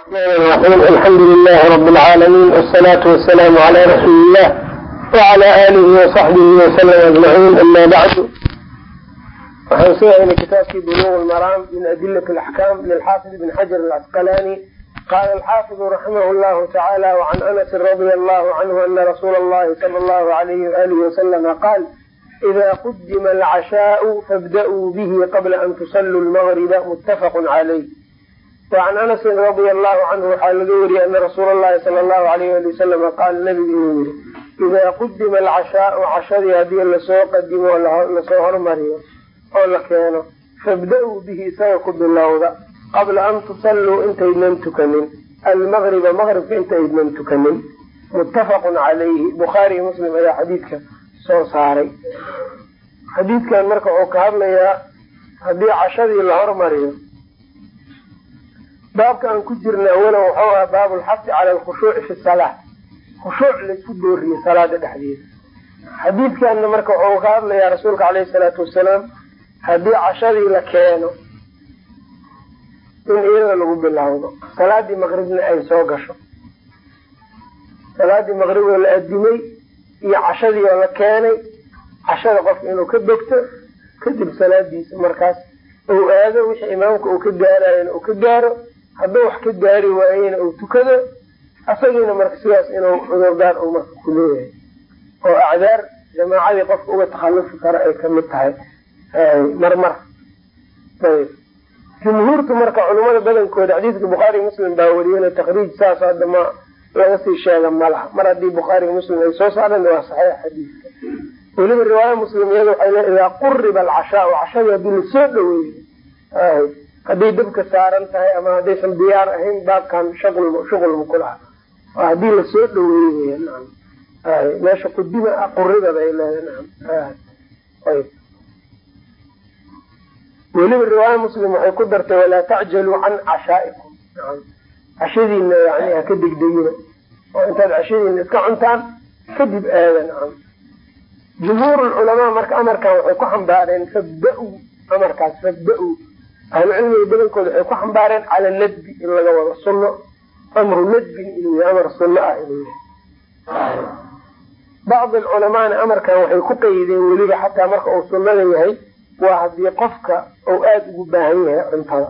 الرحمن الرحيم الحمد لله رب العالمين والصلاة والسلام على رسول الله وعلى آله وصحبه وسلم أجمعين أما بعد waxaan soo helay kitaabkii buluغ lmaraam min adilat اlaxkam lilxaafid ibn xajar alcasqalani qala alxaafiظu raximah llahu tacala وcan anasi radia allahu canhu ana rasuula اllahi sala اllahu alayhi waalihi wasalama qaal ida qudima alcashaau fabda'uu bihi qabla an tusaluu lmagriba muttafaq calayh wacan anasin radia allahu canhu waxaa laga wariyey ana rasuula llahi sala allahu alayh ali wasalama qaala nabigu inuu yihi idaa qudima alcashaau cashadii haddii la soo qadimo la soo hormariyo oo la keeno fabda-uu bihi isaga ku bilowda qabla an tusalluu intaydnan tukanin almagriba maqribka intaydnan tukanin muttafaqun calayhi bukhaariy muslim ayaa xadiidka soo saaray xadiidkan marka wuxuu ka baabka aan ku jirna awalan wuxuu ahaa baabu lxasi cala alkhushuuci fi salaa khushuuc laysku dooriye salaada dhexdeeda. Xadiidkanna marka wuxuu ka hadlayaa rasuulka caleyhi salaatu wasalaam haddii cashadii la keeno in iyada lagu bilowdo salaadii maqribna ay soo gasho. Salaadii maqrib oo la adimay iyo cashadii oo la keenay cashada qofka inuu ka bogto kadib salaadiisa markaas uu aado wixii imaamka uu ka gaarayana uu ka gaaro hadduu wax ka gaari waayena uu tukado asagiina marka sidaas inuu cudurdaar uu marka ku leeyahay. Oo acdaar jamaacadii qofka uga takhalufi karo ay ka mid tahay marmar. Ayb jumhuurtu marka culimada badankooda xadiidka bukhaari muslim baa wariyana takriij saas hadda ma laga sii sheega malaha mar haddii bukhaari muslim ay soo saareen waa saxiix xadiidka weliba riwaaya muslim iyada waxay le idaa quriba alcashaau cashadii haddii la soo dhaweeyo hadday dabka saaran tahay ama haddaysan diyaar ahayn baabkan shaql shuqulma kulaha oo haddii la soo dhaweeyo naam. Meesha qudima quribada ay leedahay naam. Ayb weliba riwaaya muslim waxay ku dartay walaa tacjaluu can cashaa'ikum. Cashadiina yani haka degdegina oo intaad cashadiina iska cuntaan kadib aada nacam jumhuur culamaa marka amarkan waxay ku xambaareen fabda-u amarkaas fabda-u ahlucilmiga badankooda waxay ku xambaareen cala nadbi in laga wado sunno amru nadbin inuu yahay amar sunno ah inuu yahay. Bacdi alculamaana amarkan waxay ku qeydeen weliba xataa marka uu sunnada yahay waa haddii qofka uu aada ugu baahan yahay cuntada.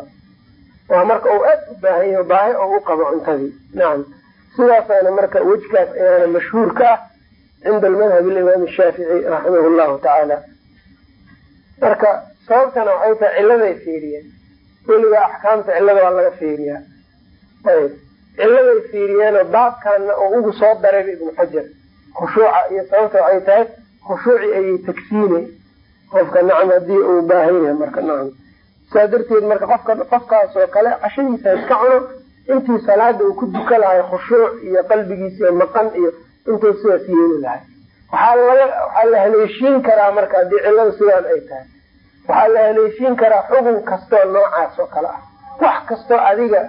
Waa marka uu aada u baahan yahay baahi oo u qabo cuntadii. Nacam sidaasaana marka wejkaas ayaana mashhuur ka ah cinda almadhab alimaam shaafici raximah llahu tacaala marka sababtana waxay tahay cilladay fiiriyeen. Weliba axkaamta cillada waa laga fiiriyaa. Ayb. Cilladay fiiriyeenoo baabkaana oo ugu soo daray ibnu xajar. Khushuuca iyo sababta waxay tahay khushuuci ayay tagsiinay. Qofka nacam haddii uu baahan yahay marka nacam. Saa darteed marka qofka qofkaas oo kale cashadiisa iska cuno intii salaada uu ku duka khushuuc iyo qalbigiisa maqan iyo intuu sidaas yeeli lahay waxaa laga waxaa la haleeshiin karaa marka haddii cillada sidaan ay tahay waxaa la haleeshiin karaa xukun kastoo noocaas oo kale ah. Wax kastoo adiga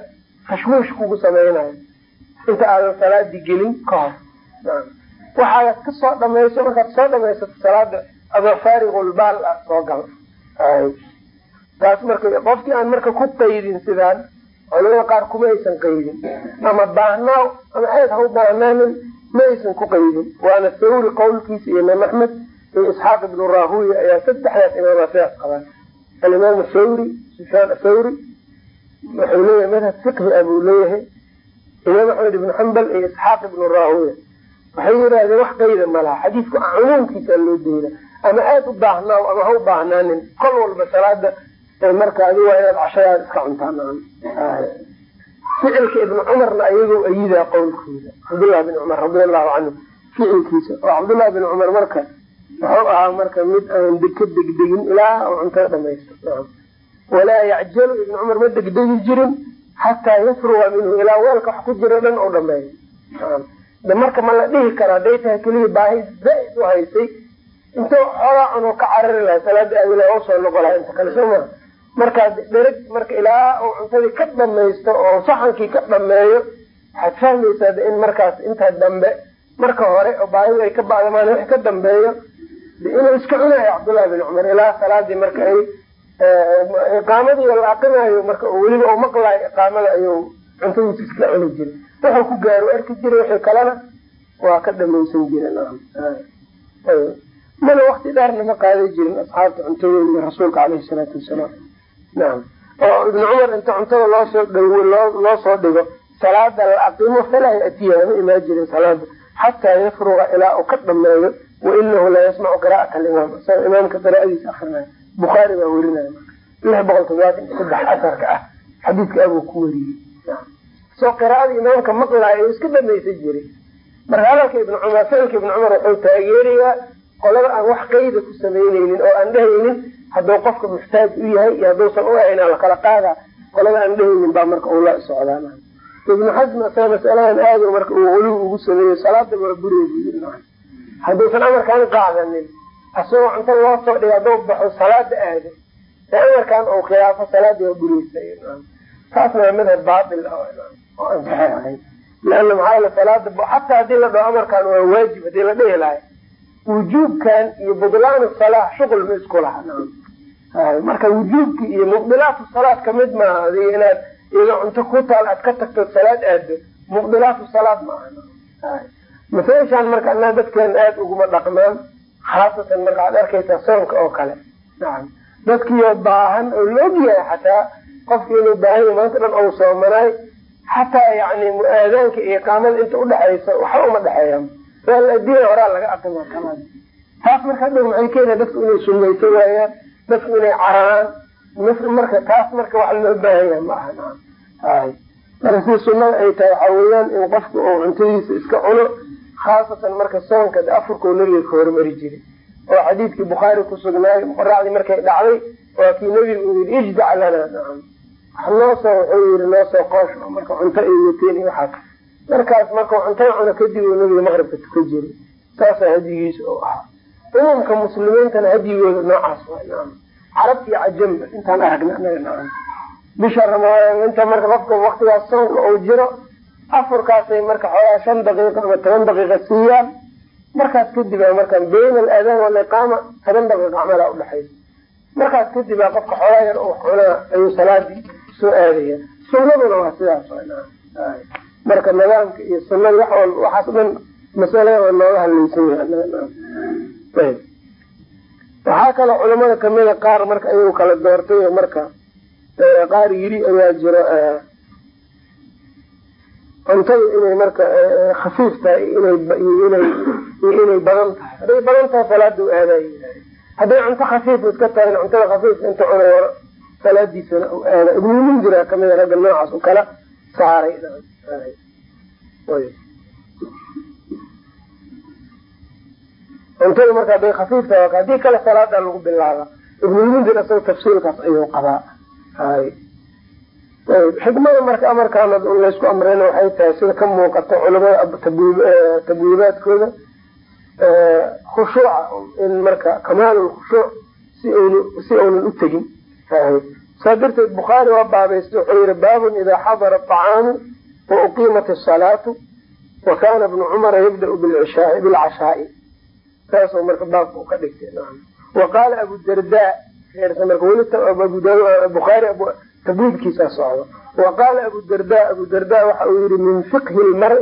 tashwiish kugu samaynayo. Inta aadan salaadii gelin ka hor. Waxaad ka soo dhamayso markaad soo dhamaysato salaada adoo faariqulbaal ah soo gal. Taas marka qofkii aan marka ku qaydin sidaan culamada qaar kuma aysan qaydin. Ama baahnaaw ama aad ha u baahnaanin ma aysan ku qaydin. Waana thawri qowlkiisa iyo imaam axmed iyo isxaaq ibnu rahuya ayaa saddexdaas imaama sidaas qabaan alimaam thawri sufyaan athawri wuxuu leeyahay madhab fiqhi ah buu leeyahay. Imaam axmed ibnu xambal iyo isxaaq ibnu rahuya waxay yidhahdeen wax qayda malaha xadiidku cumuumkiisa loo deyna ama aada u baahnaaw ama ha u baahnaanin kol walba salaada marka adi waa inaad cashadaada iska cuntaan ficilka ibnu cumarna ayagoo ayidaa qowlkooda cabdullahi bin cumar radia allahu canhu ficilkiisa. Oo cabdullahi bin cumar marka wuxuu ahaa marka mid aan ka degdegin ilaa cuntada dhamaysto. Walaa yacjalu ibnu cumar ma degdegi jirin xataa yafruga minhu ilaa weelka wax ku jiro dhan u dhameeyo. De marka ma la dhihi karo hadday tahay keliya baahi zaaid u haysay. Intuu xoogaa cunoo ka carari lahay salaada aadila oo soo noqo lahay inta kale soo maa markaa dhereg marka ilaa uu cuntadii ka dhamaysto oo saxankii ka dhameeyo waxaad fahmaysaa in markaas intaa dambe marka hore oo baahidu ay ka bacdamaan wix ka dambeeyo inuu iska cunayo cabdullahi bin cumar ilaa salaadii marka ay iqaamadii la aqinayo marka weliba maqlayo iqaamada ayuu cuntadiisa iska cuni jiray. Wuxuu ku gaaro arki jiray wixii kalena waa ka dhamaysan jiren mana wakti dheerna ma qaadan jirin asxaabta cuntadooda rasuulka caleyhi salaatu wasalaam. Nacam oo ibnu cumar inta cuntada loosoo dhow loo soo dhigo salaada la aqimo falaa yatiya ma imaan jirin salaada xataa yafruga ilaa uu ka dhameeyo wainahu la yasmacu qira'at alimaam isaga imaamka qiraa'adiisa akrinayo bukhaari baa werinaya lix boqol todobaatan iyo saddex asarka ah xadiidka abuu ku weriyey soo qiraa'ada imaamka maqlaayo iska dhamaysan jiray marka hadalka ibnu cumar ficilka ibnu cumar wuxuu taageerayaa qolada aan wax qeyda ku samaynaynin oo aan dhehaynin hadduu qofka muxtaaj u yahay iyo hadduusan u ahayn lakala qaada qolada aan dhehaynin baa marka ula socdaan ibnu xasm asaga masaladan aad marka uu ulu ugu sameeyo salaada waa bureedi hadduusan amarkaan qaadanin asagoo cunta loo soo dhiga hadduu baxo salaada aado ee amarkaan uu khilaafo salaada waa bureysa taasna waa madhab baatil oo ansaxay ahayn leana maxaa yele salaada xataa haddii la dhaho amarkaan waa waajib haddii la dhihi lahay wujuubkan iyo budlaan salaa shuqul ma isku laha marka wujuubki iyo mubdilaatu salaad ka mid maaha adiga inaad iyadoo cunto ku taal aad ka tagto salaad aado mubdilaatu salaad maaha masaishaan marka anaa dadkeen aada uguma dhaqmaan khaasatan marka aad arkaysaa soonka oo kale. Nacam. Dadkiioo baahan oo la ogyahay xataa qofki inuu baahan yahy maanta dhan ou soomanaay xataa yani mu'aadaanka iyo iqaamada inta udhexaysa waxba uma dhexeeyaan adina horaa laga aqima kala taas marka hadhow maxay keena dadku inay sumayso waayaan dadku inay cararaan. Marka taas marka wax loo baahan yahay ma aha marka si sunada ay tahay waxaa weeyaan in qofku uu cuntadiisa iska cuno khaasatan marka soonka afurkau nabiga ka hormari jiray oo xadiidkii bukhaari kusugnaayo qoraacdii markay dhacday waa kii nabiga uu yii ijdac lana wax noosoo wuxuu yii noosoo qoosh marka cunto ay wateen iyo waxaas. Markaas markau cuntada cuno kadib uu nabiga maqribka tuka jiray. Saasaa hadigiisa u ahaa. Umamka muslimiintana hadyigooda noocaas waa nacam. Carabta iyo cajamba intaan aragna bisha ramadaan inta marka qofka waktigaas soonka uu jiro afurkaasay marka xoogaa shan daqiiqa ama toban daqiiqa siiyaan markaas kadib a markaan bayn alaadaan waliqaama toban daqiiqa camalaa udhexaysa markaas kadib qofka xoogaa yar u cunaa ayuu salaadii soo aadaya. Sunaduna waa sidaas marka nidaamka iyo sunada wax walba waxaas dhan masalada waa nooga hadlaysan waxaa kaloo culamada kamida qaar marka ayagu kala doortay marka qaar yiri ayaa jiro cuntada inay marka khafiif tahay inay badan tahay. Hadday badan tahay salaada aadaay hadday cunto khafiif iska tahay cuntada khafiif inta cuna salaadiisana u aada ibnu mundir kamida ragga noocaas u kala saaray. Cuntada marka haday khafiif tahay haddii kale salaada lagu bilaaba ibnulmundir isaga tafsiilkaas ayuu qabaa xikmada marka amarkaan laysku amreyna waxay tahay sida ka muuqato culamada tabwiibaadkooda. Khushuuca in marka kamaal khushuuc si uunan u tegin. Saa darteed bukhaari waa baabaysta wuxuu yihi baabun idaa xadara acaamu wa uqiimat asalaatu wa kana ibnu cumara yabdau bilcashaai. Saasoo marka baabka ka dhigtay wa qaala abu darda weli bukhaari tabwiibkiisa socdo. Wa qaala abu darda abu darda waxa uu yihi min fiqhi lmari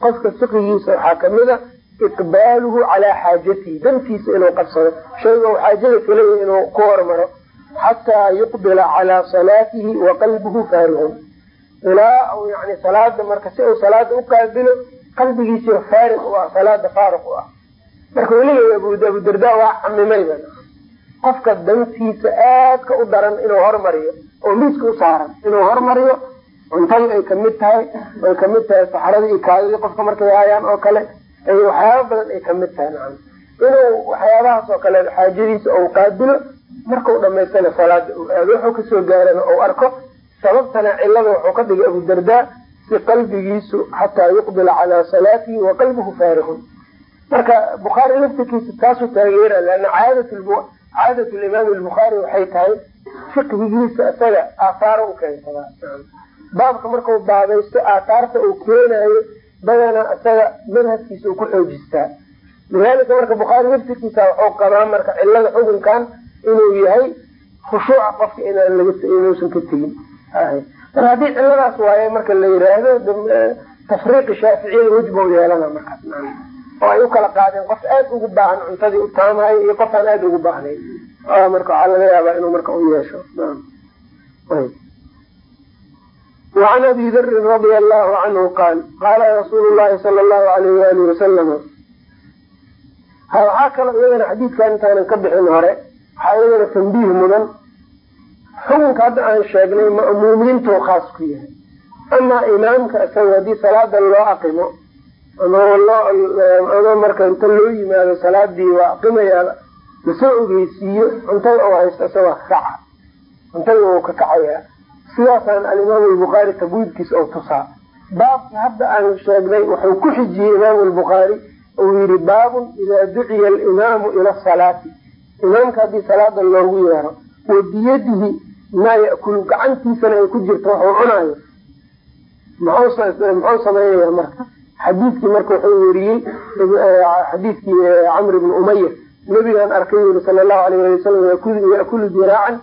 qofka fiqhigiisa waxaa kamida iqbaaluhu calaa xaajatihi dantiisa inuu qabsado. Shayga u xaajada filaya inuu ku hormaro xataa yuqbila calaa salaatihi wa qalbuhu faarihun ilaa u yani salaada marka si uu salaada u qaabilo qalbigiisa faarig u ah salaada faarig u ah. Marka weliga abu darda waa camimayba qofka dantiisa aadka u daran inuu hormariyo oo miiska u saaran. Inuu hormariyo cuntadii ay ka mid tahay ay ka mid tahay saxradii iyo kaadidii qofka markay hayaan oo kale ay waxyaaba badan ay ka mid tahay nacam. Inuu waxyaabahaas oo kale xaajadiisa ou qaabilo markau dhamaystana salaada uu aado wuxuu ka soo gaarana ou arko sababtana cilada wuxuu ka dhigay abu darda si qalbigiisu xataa yuqbila calaa salaatihi wa qalbuhu faarihun. Marka bukhaari laftirkiisa taasuu taageera leana caadat caadat limaam lbukhaari waxay tahay fiqhigiisa isaga aathaaro u keensadaa baabka markau baabaysto aathaarta uu keenayo badanaa isaga madhabkiisa uu ku xoojistaa lidalika marka bukhaari laftirkiisa wuxuu qabaa marka cilada xukunkan inuu yahay khushuuca qofka inuusan ka tegin. Mar haddii ciladaas waaye marka la yiraahdo tafriiqi shaaficiyada wejbau yeelana markaas oo ay u kala qaadeen qof aada ugu baahan cuntadii u taamayo iyo qof aan aada ugu baahnayn marka waxaa laga yaabaa inuu marka u yeesho. وعn abi dri radi allahu canhu qaal qaala rasuul llahi sala allahu alayh wali wasalama waxaa kaloo iyadana xadiidkan intaanan ka bixin hore waxaa iyadana tambiih mudan. Xukunka hadda aan sheegnay ma'muumiintuu khaas ku yahay. Amaa imaamka isaga haddii salaada loo aqimo ama marka inta loo yimaado salaadii waa aqimaya la soo ogeysiiyo? Cuntada oo haysta isagoo kakaca cuntada uu ka kacaya. Sidaasaan alimaam lbukhaari tabwiidkiisa oo tusaa. Baabkii hadda aan sheegnay wuxuu ku xijiyey imaam lbukhaari uu yihi baabun idaa duciya alimaamu ila salaati. Imaamka haddii salaada loogu yeero wa biyadihi maa yakulu gacantiisana ay ku jirto waxuu cunaayo. Muxuu sameynaya marka? Xadiidkii marka wuxuu weriyey xadiidkii camr bni umaya nabigaan arkay yiri sala allahu alayh ali wasalam yakulu diraacan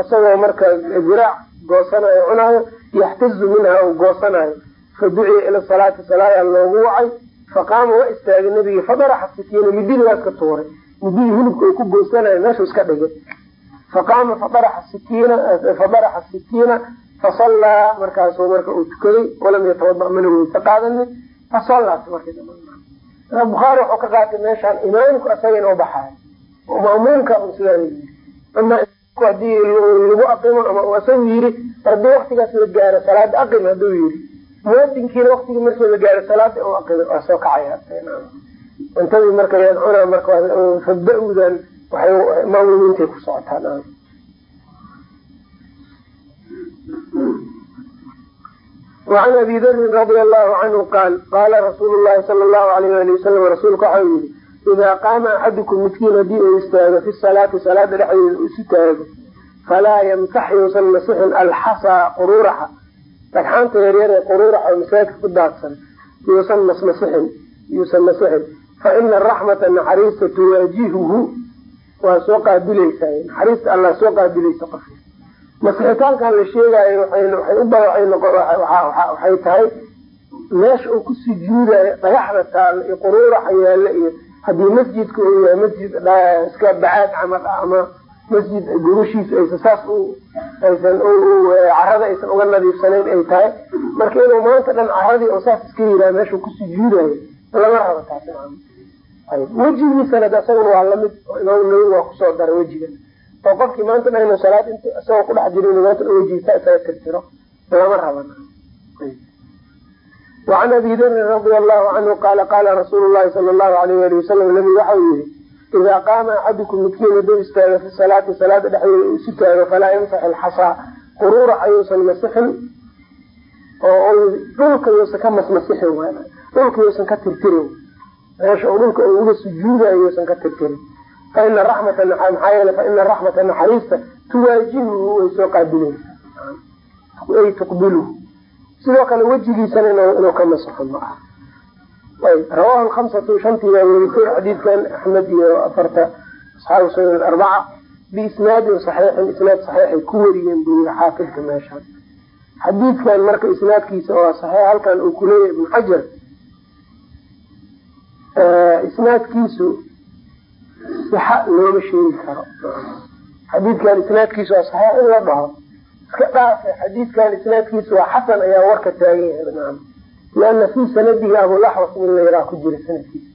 isagoo marka diraac goosanayo cunaayo yaxtazu minha goosanayo. Faduciya ila salaati salaadaa loogu wacay faqaama waa istaagay nabigi fadaraxa sikiina mididii waa iska tuuray. Mididii hilibka uu ku goosanayo meeshuu iska dhigay. Faqaama fadaraxa sikiina fadaraxa sikiina fasallaa markaasu marka uu tukaday walam yatawada mana weyse qaadanin fasalaas marka bukhaari wuxuu ka qaatay meeshaan imaamku isaga inuu baxaayo mamuumka un ama haddii lagu aqimo ama isagu yiri haddii waktigaas la gaaro salaada aqim haduu yiri. Muadinkiina waktigii markii la gaaro salaada u aqimo waa soo kacaya cuntadii marka yadcuna marka fabda-udan waxay mamuumiintay ku socotaan وعn abi dri radi allahu canhu qaal qaala rasuul lahi sala allahu alayh ali wasalam rasuulka waxau yihi idaa qaama axadukum midkiin haddii uu istaago fi salaati salaada dhexdeeda isu taago falaa yamsax yuusan masixin alxasaa quruuraxa dhagxaanta yaryar ee quruuraxa masaajidka ku daadsan yuusan masmasixin yuusan masixin fa ina araxmata naxariista tuwaajihuhu masixitaankan la sheegaayo waxay tahay meesha uu ku sujuudayo dhagaxda taalla iyo quruuraxa yaalla iyo haddii masjidka uu yahay masjid iska bacaad camal ama masjid gurushiisa aysa saas aysan carada aysan uga nadiifsanayn ay tahay. Marka inuu maanta dhan caradii oo saas iska yiraa meesha ku sujuudayo lama rabo taas wejigiisana isaguna waa la mid imaam nawowi waa ku soo dara wejiga oo qofkii maanta inuu salaad int isagoo kudhex jiro inuu isaga tirtiro lama raban wacan abi darin radia allahu canhu qaala qaala rasuulu llahi sala allahu alayh ali wasalam nabi waxau yihi idaa qaama axadukum midkiin haduu istaago fi salaati salaada dhexdeeda uu isu taago falaa yamsax ilxasaa quruurax ayuusan masixin oo dhulka yuusan ka masmasixin dhulka yuusan ka tirtirin. Meesha dhulka uga sujuudayo yuusan ka tirtirin faina raxmata maxaa yeele faina raxmata naxariista tuwaajihuhu way soo qaabilaysa ay tuqbiluhu sidoo kale wejigiisana inuu ka masaxo ma aha rawahu lhamsatu shantii baa werisay xadiidkan axmed iyo afarta asxaabu sunan arbaca biisnaadin saxiixin isnaad saxiixay ku wariyeen buu yiri xaafidka meeshaan xadiidkan marka isnaadkiisa waa saxiix halkan uu kuleeyahy ibnu xajar isnaadkiisu sixa looma sheegi karo. Xadiidkan isnaadkiisu waa saxiix in la dhaho. Iska dhaafe xadiidkan isnaadkiisu waa xasan ayaa warka taagan yahay liana fii sanadihi abulaxwas min layraa ku jira sanadkiisa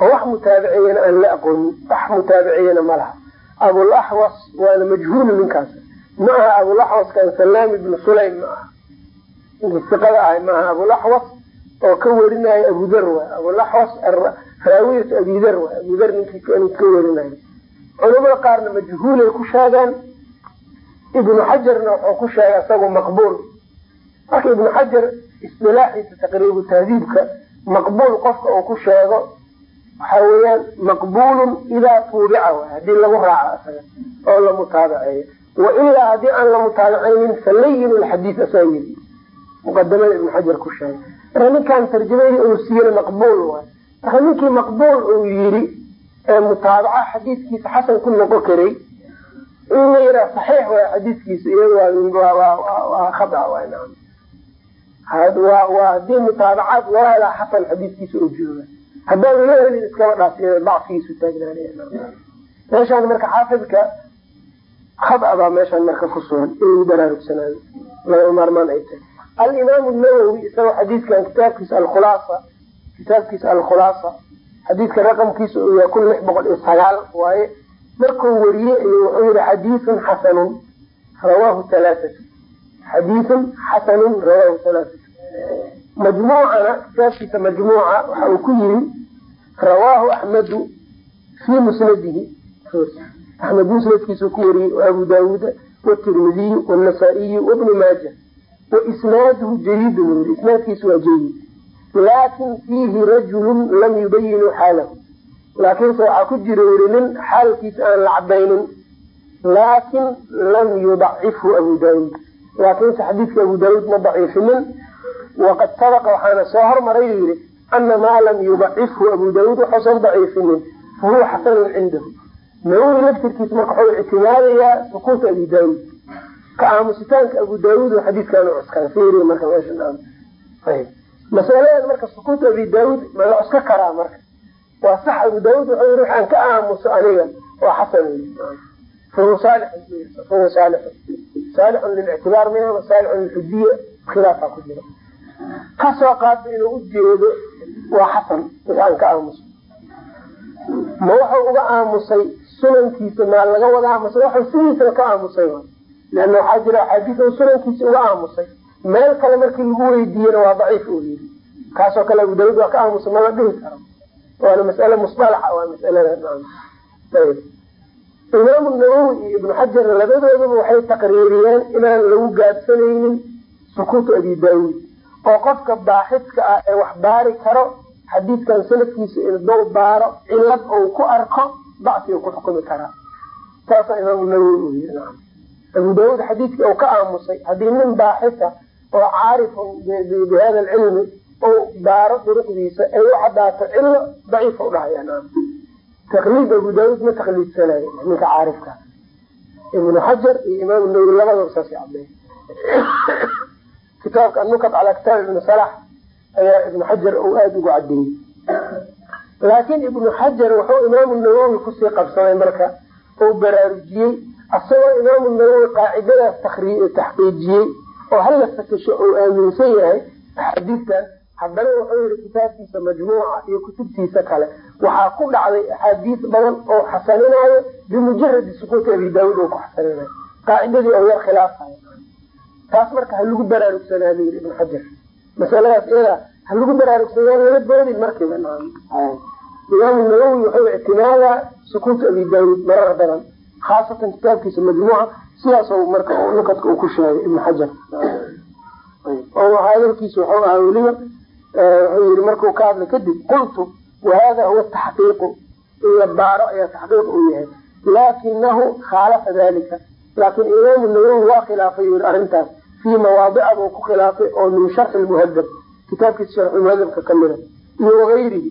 oo wax mutaabiciyana aan la aqoonin. Wax mutaabiciyana ma laha. Abulaxwas waana majhuulu ninkaas. Ma aha abulaxwaskan salaam ibnu sulaym ma aha. Ninkii iqada ahay maaha abulaxwas oo ka werinayo abudar waay abulaxwas raawiyatu abidar waay abudar ninkii ka werinayo culamada qaarna majhuulay ku sheegaan ibnu xajarna wuxuu ku sheegay isagu maqbuul. Marka ibnu xajar isdilaaxiisa taqriibu tahdiibka maqbuul qofka uu ku sheego waxa weeyaan maqbuulun idaa tuubica waay haddii lagu raaco isaga oo la mutaabaceeyo wa ilaa haddii aan la mutaabacaynin falayin lxadiid asaa yiri muqadamada ibnu xajar ku sheegay. Ninkan tarjamadii uu siiyena maqbuul waay marka ninkii maqbuul uu yiri ee mutaabaca xadiidkiisa xasan ku noqon karay in la yiraa saxiix waay xadiiskiisa iyada waa khada waa waa haddii mutaabacaad loo xasan xadiiskiisa oo jooga. Haddaan loo iskaba dhaas dacfigiisu taagnaanaya meeshaan marka xaafidka khada baa meeshaan marka ku sugan in lagu baraarugsanaado laba maarmaan ay tahay. Alimaam nawowi isagoo xadiidkan kitaabkiisa alkhulaasa kitaabkiisa alkhulaasa. Xadiidka raqamkiisa uu yahay kun lix boqol iyo sagaal waaye markuu wariyey ayuu wuxuu yihi xadiiun xasanun. Rawaahu halaaatu xadiiun xasanun rawaahu halaaatu majmuucana kitaabkiisa majmuuca waxa uu ku yiri rawaahu axmedu fii musnadihi. Axmed musnadkiisuu ku wariyey abu daawuuda wtirmidiyu wnasaa-iyu wabnu maaja waisnaaduhu jayidun yii isnaadkiisu waa jayid laakin fiihi rajulun lam yubayinuu xaalahu. Laakiinse waxaa ku jira yiri nin xaalkiisa aan la cadaynin laakin lam yudacifhu abu daawuud. Laakiinse xadiidka abu daawuud ma daciifinin. Waqad sabaqa waxaana soo hormaray yihi ana maa lam yudacifhu abu daawuud waxuusan daciifinin. Fahuwa xasanun cindahu. Nawowi laftirkiisa marka wuxuu ictimaadayaa sukuuta abi daawuud. Ka aamusitaanka abu daawuud oo xadiidkan u cuskaan fiiri marka meesha masaladan marka sukuuta abi daawuud ma la cuska karaa marka? Waa sax abu daawuud wuxuu yii waxaan ka aamuso aniga. Waa xasan fahuwa fahuwa saalixun saalixun lilictibaar minha saalixun lilxujiya khilaafaa ku jira. Kasoo qaata inuu ujeedo waa xasan. Waxaan ka aamuso. Ma wuxuu uga aamusay sunankiisa maa laga wadaa mase waxuu sidiisaba ka aamusay. Leanna waxaa jira axaadiis sunankiisa uga aamusay meel kale markii lagu weydiiyena waa daciif uu yiri kaasoo kale abu daawuud waa ka aamusay mala dhihi karo. Waana masale musalaxa waa masalada imaamu nawowi iyo ibnu xajar labadoodaba waxay taqriiriyeen inaan lagu gaadsanaynin sukuutu abi daawuud oo qofka baaxidka ah ee wax baari karo xadiidkan sanadkiisa indou baaro cilad ou ku arko dacfi ku xukumi karaa. Saasa imaamu nawowi uu yii abu daawuud xadiidkii ou ka aamusay haddii nin baaxisa oo caarifun bi hada alcilmi ou baaro duruqdiisa ay u cadaato cilo daciifa udhahaya taqliid abu daawuud ma taqliidsanayo ninka caarifka. Ibnu xajar iyo imaamu nawowi labadaba saas cadey kitaabka anukat calaa kitaab ibni salax ayaa ibnu xajar uu aada ugu cadeeyey laakiin ibnu xajar wuxuu imaamu nawowi ku sii qabsaday marka uu baraarujiyey asagoo imaamu nawowi qaacidadaas taxqiijiyey oo hala fakasho uu aaminsan yahay axaadiistan haddana wuxuu yihi kitaabkiisa majmuuca iyo kutubtiisa kale. Waxaa ku dhacday axaadiis badan oo xasaninayo bimujaradi sukuuti abi daawuud oo ku xasaninayo. Qaacidadii oo yar khilaafayo. Taas marka ha lagu baraarugsanaa bu yii ibnu xajar masaladaas iyada ha lagu baraarugsanaa laga doodin markiiba imaamu nawowi wuxuu ictimaadaa sukuuta abi daawuud marar badan khaasatan kitaabkiisa majmuuca sidaas marka nukadka uu ku sheegay ibnu xajar oo hadalkiisa wuxuu ahaa weliba wuxuu yii markuu ka hadlay kadib qultu wahada huwa taxqiiqu in la baaro ayaa taxqiiq uu yahay. Laakinahu khaalafa dalika laakin imaamu nawowi waa khilaafay yii arrintaas fii mawaadica buu ku khilaafay oo min sharxi lmuhadab kitaabkiisa sharxulmuhadabka kamida iyo wagayrihi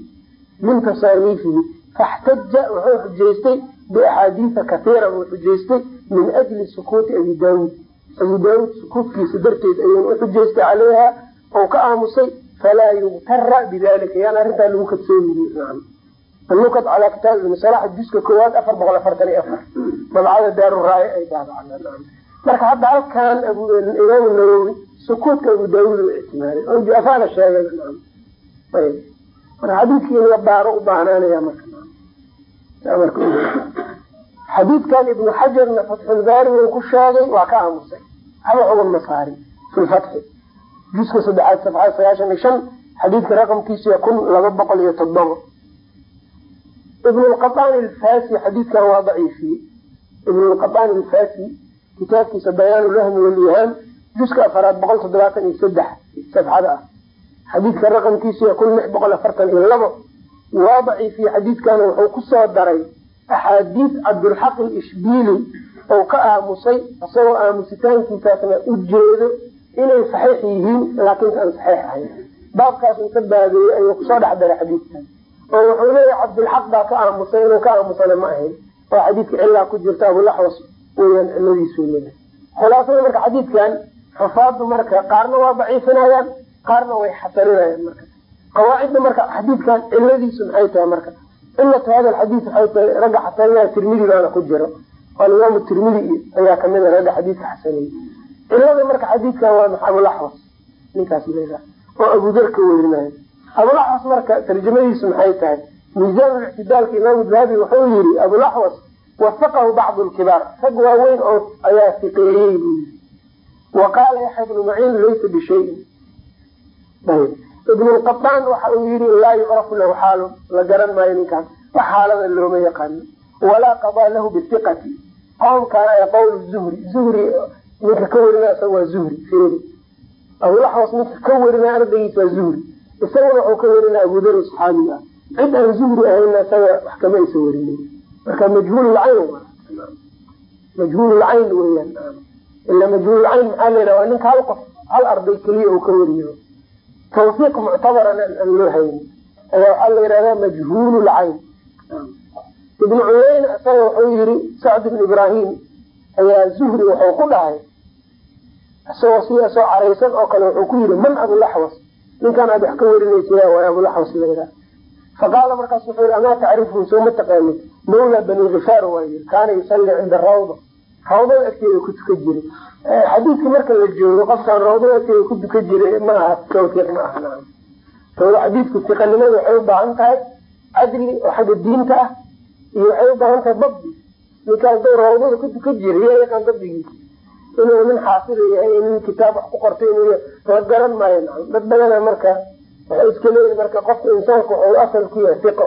min tasaaniifihi. Faxtaja wuxuu xujaystay biaxaadiisa kaiira buu xujaystay min ajli sukuuti abi daawuud abu daawuud sukuutkiisa darteed ayuun u xujaystay caleyha oo ka aamusay falaa yugtara bidalika yaan arrintaa lagu kadsoomi anukat calaa kitaab ibni salax juska koowaad afar boqol afartan iyo afar dabcada daaruraaya ay daabacaan marka hadda halkan imaamu nawowi sukuutka abu daawuud u ictimaaday oo juafaada sheegay marka xadiidkii in baaro u baahnaanaya marka xadiidkan ibnu xajarna fatxulbaari uu ku sheegay waa ka aamusay. Haba xugun masaari fi lfatxi juska saddexaad safxad sagaashan iyo shan xadiidka raqamkiisu waa kun laba boqol iyo toddoba ibn alfasi xadiidkan waa daciifiyey. Ibn alfasi kitaabkiisa bayaan ulahmi walyahaan juska afaraad boqol toddobaatan iyo saddex safxada ah. Xadiidka raqamkiisu waa kun lix boqol afartan iyo labo. Waa daciifiye xadiidkana wuxuu ku soo daray axaadiis cabdulxaq ishbili oo ka aamusay isagoo aamusitaankiisaasna ujeedo inay saxiix yihiin laakiin aan saxiix ahayn baabkaas inta baabeeyey ayuu ku soo dhex daray xadiidkan oo wuxuu leeyahay cabdulxaq baa ka aamusay inuu ka aamusana ma ahayn oo xadiidka cilaa ku jirta abulaxwas weyaan ciladiisu leeyahay khulaasada marka xadiidkan xufaadu marka qaarna waa daciifinayaan qaarna way xasarinayaan marka qawaacidda marka xadiidkan ciladiisu maxay tahay marka cilatu hada xadiid waxay tahay ragga xasarinaya tirmidi baana ku jiro alimaamu tirmidi ayaa ka mid a ragga xadiidka xasaniyey cilada marka xadiidkan waa max abulaxwas ninkaas oo abudar ka werinayo abulaxwas marka tarjamadiisu maxay tahay miisaan ictidaalka imaamu dahabi wuxuu yiri abulaxwas wafaqahu bacdu lkibaar rag waaweyn oo ayaa fiqeeyey buu yii wa qaala yaxya bnu maciin laysa bishayin ayb ibn lqataan waxa uu yihi laa yucrafu lahu xaalun la garan maayo ninkaas wax xaalada looma yaqaano walaa qadaa lahu biiqati qowlkaana qowl zuhri zuhri ninka ka werina waa zuhri fiiri. Abulaxwas ninka ka werina ardaygiis waa zuhri. Isagana wuxuu ka werina abudar saxaabiga cid aan zuhri ahayna isaga wax kama aysa werinin marka majhuululcayn majhuululcayn weyan ila majhuululcayn maxaa layidhaha waa ninka hal qof hal arday keliya uu ka weriyo tawfiiq muctabaran aan loo haynin ayaa waxaa la yidhahdaa majhuululcayn ibnu cuyeyne isaga wuxuu yiri sacd ibn ibrahim ayaa zuhri wuxuu ku dhahay isagoo sidaasoo caraysan oo kale wuxuu ku yiri man abulaxwas ninkaan aad wax ka werinaysa waa abulaxwas layidhaha faqaala markaas wuxuu yii amaa tacrifu soo ma taqaanid? Mawla bani kifaar waa yii kaana yusalli cinda rawda rawdada agteeda ku tukan jira xadiidka marka la joogo qofkaan rawdada agteeda ku tukan jira ma aha tawfiiq ma aha xadiidku tiqanimada waxay u baahan tahay cadli oo xagga diinta ah iyo waxay u baahan tahay dabdi. Ninkaas doo rawdada ku tukan jira yaa yaqaan dabdigiisa inuu nin xaafida yahay nin kitaab wax ku qortay inuu la garan maayo dad badana marka waxay iska leeyihiin marka qofka insaanku wuxuu asal ku yahay iqo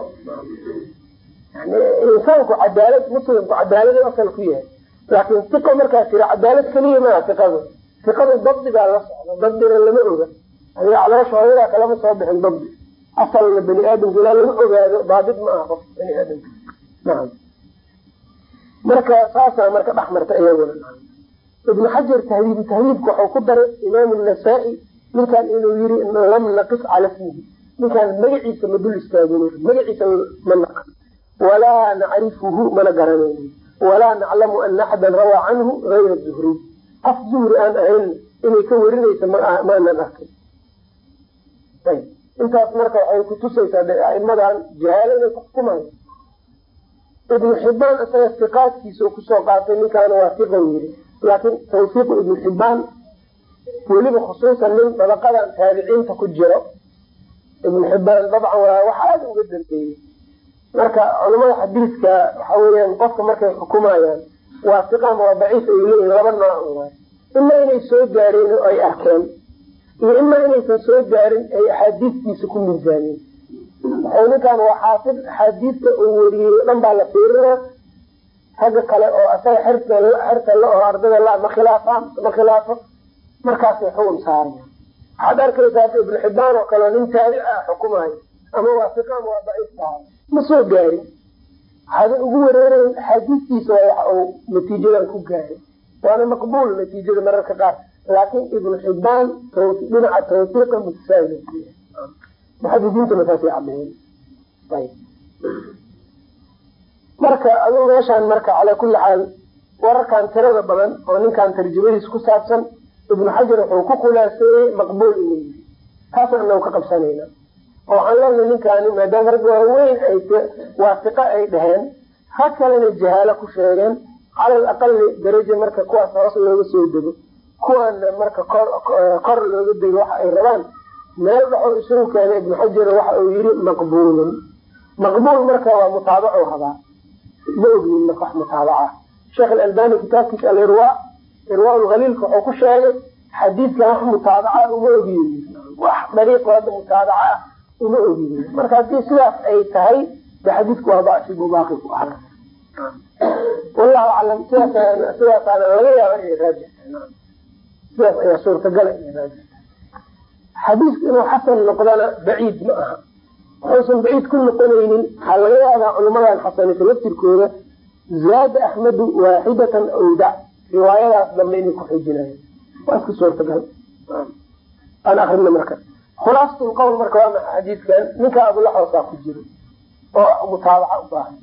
yani insaanku cadaalad muslimku cadaalad asal ku yahay laakin iqo markaa tira cadaalad keliya maaha iqadu iqadu dabdi baa la socda dabdina lama oga. Adiga caloosha hooyadaa kalama soo bixin dabdi. Asalna bani aadamka ilaa laga ogaado daabid ma aha qof bani aadamka. Naam. Marka saasaa marka dhex marta iyaguna ibnu xajar tahdiibu tahdiibka waxuu ku daray imaamu nasaa-i ninkaan inuu yiri lam naqis cala smihi ninkaan magaciisa ma dul istaagin magaciisa ma naqan. Walaa nacrifuhu mana garanayni walaa naclamu ana axadan rawaa canhu gayra zuhriy qof zuhri aan ahayn inay ka werinaysa maanan arkin intaas marka waxay kutusaysaa aimadan jahaalo inay ku xukumayo ibnu xibaan isaga siqaadkiisa ku soo qaatay ninkaana waa siqan yiri laakiin tawfiiqu ibnu xibaan weliba khusuusan nin dabaqadan taabiciinta ku jiro ibnu xibaan dabcan waa wax aada uga dambeeyey marka culamada xadiidka waxa weyaan qofka markay xukumayaan waa siqan waa daciif ay leeyihiin laba nooc waay. Ima inay soo gaareen oo ay arkeen iyo ima inaysan soo gaarin ay axaadiistiisa ku miisaameen waxay ninkan waa xaafid axaadiista uu weriyey dhan baa la fiirinaa ragga kale oo asaga xerta la oo ardada la ma khilaafaan ma khilaafo. Markaasay xukum saaraya. Waxaad arkaysaa ibnu xibaan oo kale nin taabic ah xukumayo ama waa siqa ama waa daciif tahay ma soo gaarin. Waxaadan ugu wareerayn axaadiistiisa waa waxa uu natiijadan ku gaaray. Waana maqbuul natiijada mararka qaar. Laakin ibnu xibaan dhinaca tawfiiqa mutasaahil muxadisiintuna saasay cadeeyeen ayb. Marka aduu meeshaan marka calaa kulli xaal wararkan tirada badan oo ninkan tarjamadiis ku saabsan ibnu xajar wuxuu ku khulaaseeyey maqbuul inuu yihi taasaan anagu ka qabsanayna oo waxaan leenahay ninkaani maadaama rag waaweyn waasiqa ay dhaheen ha kalena jahaalo ku sheegeen cala alaqali daraja marka kuwaas hoos looga soo dego kuwana marka kor looga dego waxa ay rabaan. Meel dhaxo isugu keenay ibnu xajar waxa uu yihi maqbuulun. Maqbuul marka waa mutaabaco rabaa ma ogyin marka wax mutaabaca. Sheekh alalbani kitaabkiisa alirwa irwa lhaliilka wuxuu ku sheegay xadiidkan wax mutaabaca uma ogyin wax dariiq hadda mutaabaca ah uma ogyin marka haddii sidaas ay tahay de xadiidku waa dacfi buu baaqi ku ahaa wallahu aclam sidaas sidaasaana laga yaaba inay raajix sidaas ayaa suurtagala inay raajix xadiisku inuu xasan noqdana baciid ma aha. Waxuusan baciid ku noqonaynin waxaa laga yaabaa culamadan xasanaysa laftirkooda zaada axmedu waaxidatan awdac riwaayadaas dambe inay ku xijinayan waa iska suurtagal. Aan akrina marka khulaasatu lqowl marka waa maxa xadiidkan ninka abulaxoosaa ku jiro oo mutaabaca u baahan.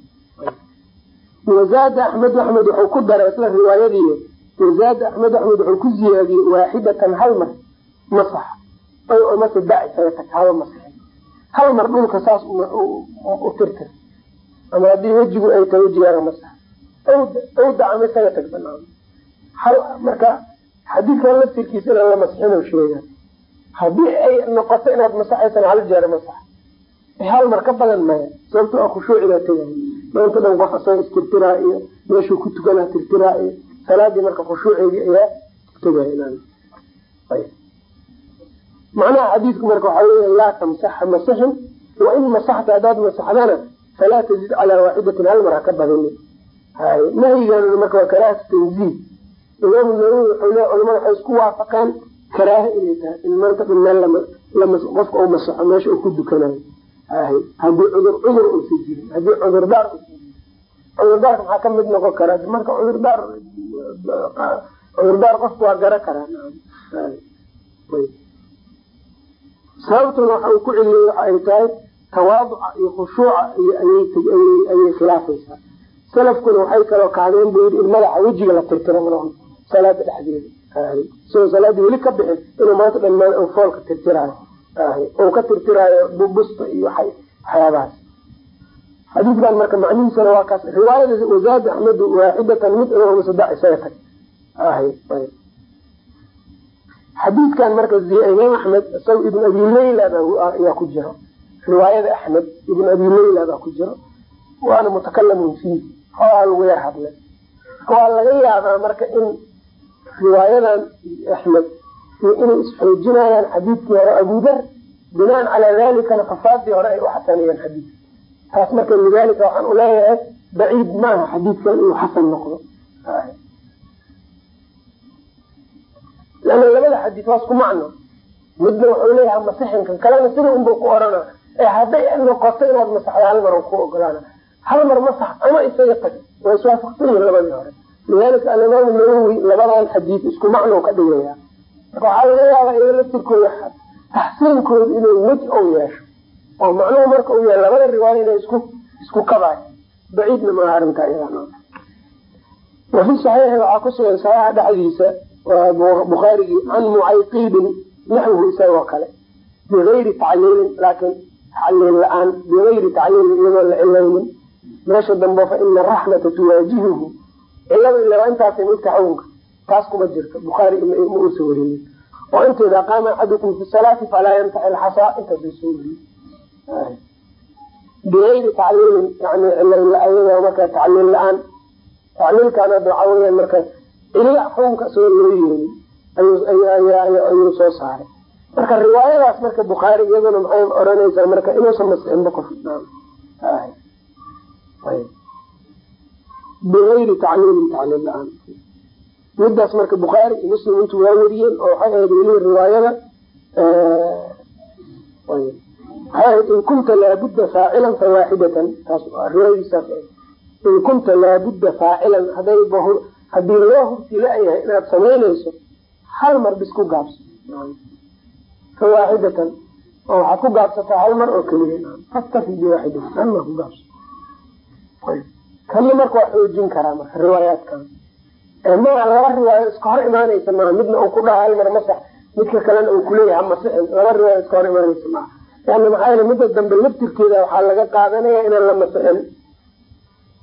Wazaada axmed wuxuu ku daray isla riwaayadii wazaada axmed axmed wuxuu ku ziyaadiyey waaxidatan hal mar masax mase da isaga tag haba masaxin hal mar dhulka saas tirtir. Ama haddii wejigu ay tahay wejigaaga masax. Awda tag banaan. Marka xadiidkan laftirkiisa inaan la masxin sheega haddii ay noqoto inaad masaxaysan hal jeer masax hal mar ka badan maya sababto a khushuucigaa tegay maanta dhan qof isaga istirtiraa iyo meeshuu ku tukanaa tirtiraa iyo salaadii marka khushuuceedii ayaa tegay macnaha xadiidku marka waxaa leya laa tamsaxa masixin wain masaxta haddaad masaxdana falaa tazid calaa waaxidatin hal mar ha ka badinin nahyigan marka waa karaahatu tanziih imaamu nawowi wuxuu leya culamada waxay isku waafaqeen karaaha inay tahay in maanta dhan meel qofka u masaxo meesha uu ku dukanayo haddii cudur cudur uusa jirin haddii cudurdaar usa cudurdaarka maxaa ka mid noqon kara? Marka cudurdaar cudurdaar qofku waa gara karaa sababtuna waxa uu ku celiyey waxa ay tahay tawaaduca iyo khushuuca ayay khilaafaysaa. Salafkuna waxay kaloo kaadeen buu yidhi in madaxa wejiga la tirtiro salaada dhexdeeda isagoo salaadii weli ka bixin inuu maanta dhan foolka tirtiraayo. Ou ka tirtiraayo bubusta iyo waxyaabahaas xadiidkan marka macnihiisana waa riwaayada wazaad axmedu waaxidatan mid inuu saddex isaga tag. Xadiidkan marka imaam axmed isaga ibn abi leyla ayaa ku jiro. Riwaayada axmed ibn abi leyla baa ku jiro. Waana mutakalamun fiih. Xoogaa lagu yar hadlay waa laga yaabaa marka in riwaayadan axmed iyo inay isxoojinayaan xadiidkii hore abudar binaan calaa dalikana fafaadii hore ay u xasaniyeen xadiidka. Taas marka lidalika waxaan uleeyahay baciid maaha xadiidkan inuu xasan noqdo. Lana labada xadiis waa isku macno. Midna wuxuu leeyahay masixinkan kalena sida unba ku orana ee hadday noqoto inaad masaxda hal mar ku ogolaana hal mar masax ama isaga tag waa iswaafaqsan yihiin labadii hore lidalika alimaam nawowi labadan xadiis isku macno ka dhigaya waxaa laga yaabaa iyaga laftirkooda taxsiinkooda inuu wej ou yeesho. Oo macnuhu marka uu yahay labada riwaaya inay isku isku kabaayo baciidna maaha arrinta iyada wafi saxiixi waxaa ku sugan saxiixa dhexdiisa waa bukhaarigii can mucayqiibin naxwuhu isagoo kale. Bigayri tacliilin laakiin tacliil la'aan bigayri tacliilin iyadoo la cilaynin meesha dambe fa ina araxmata tuwaajihuhu cilada midka xukunka taas kuma jirto bukhaari ma uusa werinin oo inta idaa qaama axadukum fi salaati falaa yamtax ilxasaa intaasay soo weriye tacliilin yani cilayla marka tacliil la'aan tacliilkaana waxaa weya marka ila xukunka soo loo yeelin ayuu soo saaray. Marka riwaayadaas marka bukhaari iyaduna maxay oranaysaa marka inuusan masixinba qof bigayri tacliilin tacliil la'aan midaas marka bukhaari iyo muslim intu waa weriyeen oo waxay ahayd weli riwaayada waxay ahayd in kunta laabudda faacilan fawaaxidatan taas riwaayadiisaas in kunta laabudda faacilan haday haddii loo hurtila-yahay inaad samaynayso hal mar bis ku gaabso fawaaxidatan oo waxaad ku gaabsataa hal mar oo keliya fastafi biwaaxidatan hal mar ku gaabso kana marka waa xoojin karaa marka riwaayaadkan maa laba riwaayo iska hor imaanaysa maaha midna uu ku dhaha mar masax midka kalena uu kuleeyaha masixin laba riwaayo iska hor imaanaysa maaha yani maxaa yeele midda dambe laftirkeeda waxaa laga qaadanaya inaan la masixin.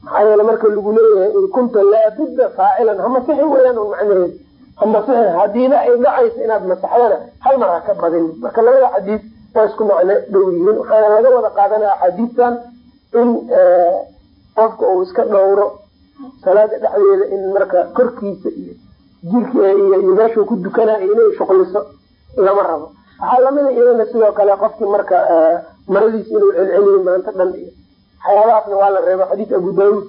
Maxaa yeele marka lagu leeyahay in kunta laabudda faacilan ha masixin weyaan un macnaheed ha masixin hadiiba ay dhacaysa inaad masaxdana hal mar ha ka badin. Marka labada xadiis waa isku macno dhow yihiin. Waxaana laga wada qaadanaya axaadiistan in qofka uu iska dhowro salaada dhexdeeda in marka korkiisa iyo jirka iyo meeshuu ku dukanay inay shuqliso lama rabo. Waxaa lamida iyadana sidoo kale qofkii marka maradiis inuu celceliyo maanta dhan iyo waxyaabahaasna waa la reeba xadiis abu daawud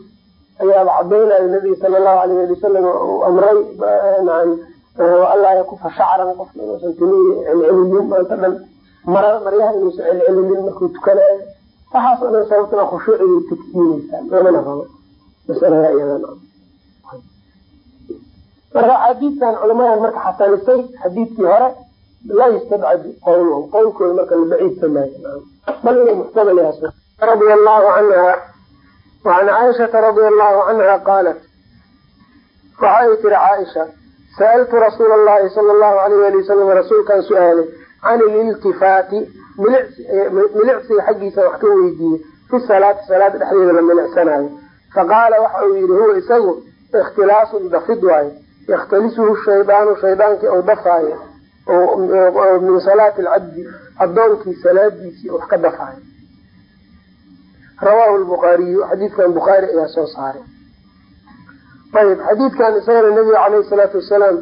ayaaba cadaynayo nabiga sala allahu alayh ali wasalam uu amray allaa yakufa shacran qofka inuusan timi celcelinin maanta dhan. Mara maryaha inuusan celcelinin markuu tukanayo waxaas o dhan sababtana khushuucigay tagsiinaysaa lamana rabo. Masalada iyadan marka xadiidkan culamadan marka xasanisay xadiidkii hore laa yustabcadu qawluhum qawlkooda marka la baciidsamaayo bal inuu muxtamal yahay radia allahu canha wacan caaishata radia allahu canha qaalat. Waxa ay tiri caaisha sa'altu rasuula allahi sala allahu alayh ali wasalam rasuulkaan can ililtifaati milicsiga xaggiisa wax ka weydiiyey fi salaati salaada dhexdeeda la milicsanayo faqaala waxa uu yihi huwa isagu ikhtilaasun dafid waayo yakhtalisuhu shaydaanu shaydaankii ou dafaayo min salaati alcabdi adoonkii salaadiisii wax ka dafaayo rawahu lbukhaariyu xadiidkan bukhaari ayaa soo saaray ayib xadiidkan isagana nabiga caleyhi salaatu wasalaam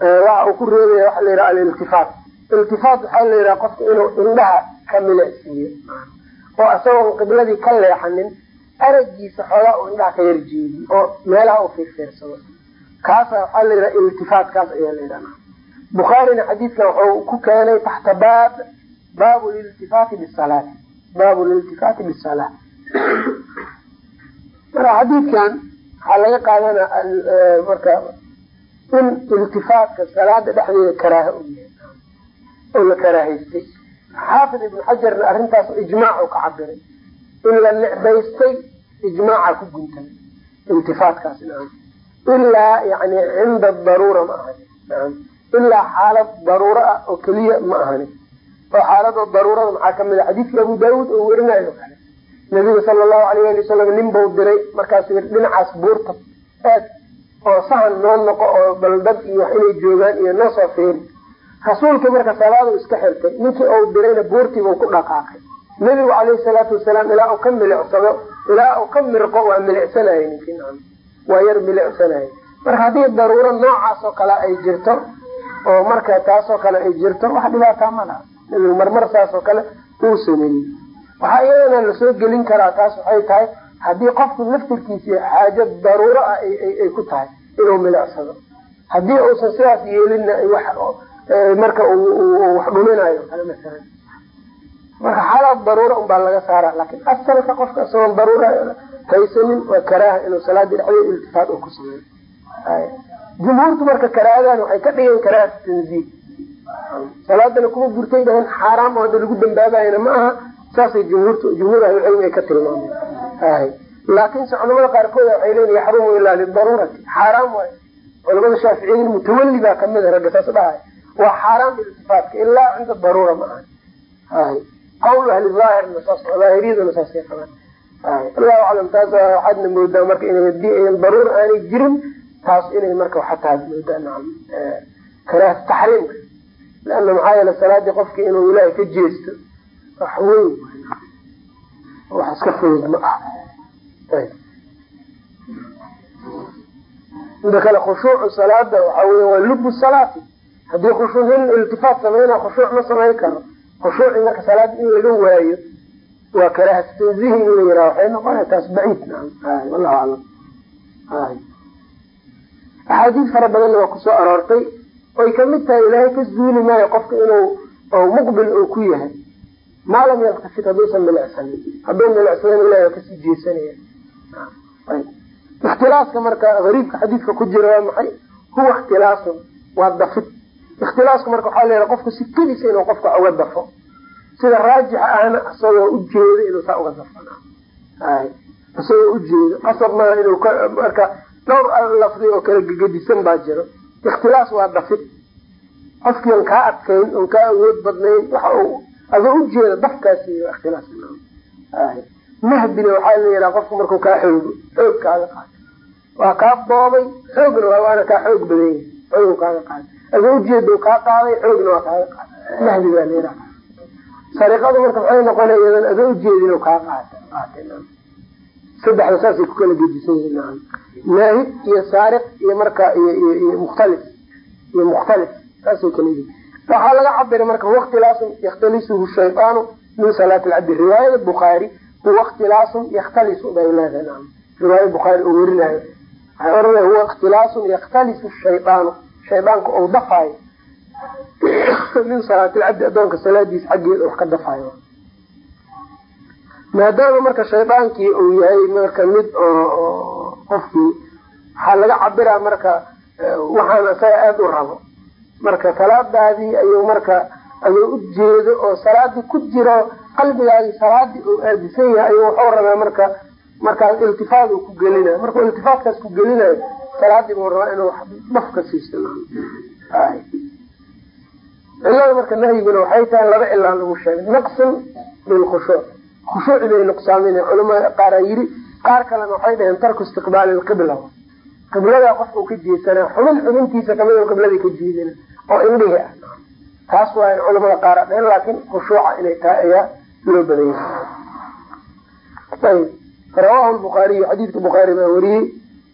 waxa uu ku reebaya waxa la yidhaha aliltifaat iltifaat waxaa la yidhaha qofka inuu indhaha ka milicsiiyo. Oo isagoon qibladii ka leexanin aragiisa xoogaa uu indhaha ka yarjeediyo oo meelaha uu fiirfiirsado kaasa waxaa la yidhaha iltifaatkaas ayaa la yidhaha bukhaarina xadiidkan wuxuu ku keenay taxta baab baabu liltifaati bisalaati baabu liltifaati bisalaa marka xadiidkan waxaa laga qaadana marka in iltifaatka salaada dhexdeeda karaaha u yahay oo la karaahaystay xaafid ibnu xajarna arrintaas ijmaac ka cabiray in la necbaystay ijmaaca ku guntamay iltifaatkaas naam. Ilaa yani cinda daruura ma naam. Ilaa xaalad daruuro ah oo keliya ma ahani. Oo xaalada daruurada maxaa ka mid a xadiidkii abu daawuud oo werinayo kale. Nabiga sala allahu alayh ali wasalam nin bau diray markaasuu yii dhinacaas buurta aad oo sahan noo noqo oo baldad iyo wax inay joogaan iyo noo soo fiiri rasuulkii marka salaadu iska xirtay ninkii ou dirayna buurtiibau ku dhaqaaqay. Nebigu caleyhi salaatu wasalaam ilaa uu ka milicsado ilaa uu ka mirqo waa milicsanaye ninkii waa yar milicsanaye marka haddii daruuro noocaas oo kale ay jirto oo marka taasoo kale ay jirto wax dhibaataa ma laha. Nebigu marmar saas oo kale uu sameeyey. Waxaa iyadana la soo gelin karaa taas waxay tahay haddii qofku laftirkiisi xaajo daruuro ah ay ku tahay inuu milicsado. Haddii uusan sidaas yeelinna marka wax dhuminayo marka xaalad daruura unbaa laga saara laakin asalka qofka isagoon daruura haysanin waa karaaha inuu salaadii dhexdeeda iltifaat uu ku sameeyo. Jumhuurtu marka karaahadan waxay ka dhigeen karaaha tanziih. Salaadana kuma burtay dhahen xaaraam oo hadda lagu dambaabayana ma aha saasay jumhuurtu jumhuur ahlicilmi ay ka tilmaameen. Laakiinse culamada qaarkood waxay leeyiin yaxrumu ilaa lidaruurati. Xaaraam waay culamada shaaficiyadin mutawali baa ka mid a ragga saas dhahay waa xaaraam iltifaatka ilaa cinda daruura ma aha qawl ahli aahirna saas aahiriyaduna saasay qabaan allahu aclam taas waxaadna moodaa marka in haddii ayan daruura aanay jirin taas inay marka waxataad moodaa nacam karaah taxriimka leana maxaa yeele salaadii qofki inuu ilaahay ka jeesto wax weyn. Wax iska fudud ma ah mida kale khushuucu salaada waxa wey waa lubu salaati haddii khushuuc in iltifaat sameyna khushuuc ma samayn karo. Khushuuci marka salaada in laga waayo waa karaahas tanzihi in la yiraha waxay noqona taas baciid. Wallahu aclam. Axaadiis fara badanna waa ku soo aroortay. Oy ka mid tahay ilaahay ka zuuli maayo qofka inuu muqbil uu ku yahay. Maa lam yaltafit milicsanin hadduu milicsadan ilahi ka sii jeesanaya. Ikhtilaaska marka gariibka xadiidka ku jira waa maxay? Huwa ikhtilaasun waa dafid ikhtilaasku marka waxaa layaha qofku si kedisa inuu qofka uga dafo. Sida raajixa ahna isagoo ujeedo inuu saa uga dafo. Isagoo ujeedo qasab maa inuu marka dhowr lafdi oo kala gegedisan baa jiro. Ikhtilaas waa dafid. Qofkii on kaa adkayn on kaa awood badnayn waxa uu adoo ujeeda dafkaasi ikhtilaas. Mahdina waxaa la yidhaha qofku markuu kaa xoogo xoog kaaga qaado. Waa kaa boobay xoogna waa waana kaa xoog badan yahay xoog kaaga qaada adoo ujeeda kaa qaaday xoogna waa kaaga qaada mahdi baa la sariqadu marka maxay noqonay iyadan kaa qaata saddexda saasay ku kala yihiin. Naahid iyo saariq iyo marka iyo mukhtalif. Iyo mukhtalif. Saasay kala yihiin waxaa laga cabiray marka huwa ikhtilaasun yakhtalisuhu shaydaanu min salaati alcabdi riwaayada bukhaari huwa ikhtilaasun yakhtalisu bay leedahay. Riwaaya bukhaari oo werinayo waxay oranaya huwa ikhtilaasun yakhtalisu shaydaanu shaydaanka ou dafaayo. Min salaati alcabdi adoonka salaadiisa xaggeeda wax ka dafaayo. Maadaama marka shaydaankii uu yahay marka mid oo qofkii waxaa laga cabiraa marka waxaan isaga aada u rabo. Marka salaadaadii ayuu marka adoo ujeedo oo salaadii ku jiro qalbigaagii salaadii uu aadisan yahay ayuu waxuu rabaa marka markaas iltifaat uu ku gelinayo. Markuu iltifaatkaas ku gelinayo salaadii buu rabaa inuu dhafka siisto. Cilada marka nahyiguna waxay tahay laba cilaa lagu sheegay. Naqsun lilkhushuuc khushuuci bay nuqsaamin culamada qaaraa yiri qaar kalena waxay dhaheen tarku istiqbaali lqibla qibladaa qofka uu ka jeesanaa xubin xubintiisa ka mid qibladii ka jeedina oo indhihi ah. Taas waa culamada qaar dhaheen laakiin khushuuca inay tahay ayaa loo badanya rawahu lbukhaariyu xadiidka bukhaari baa wariyey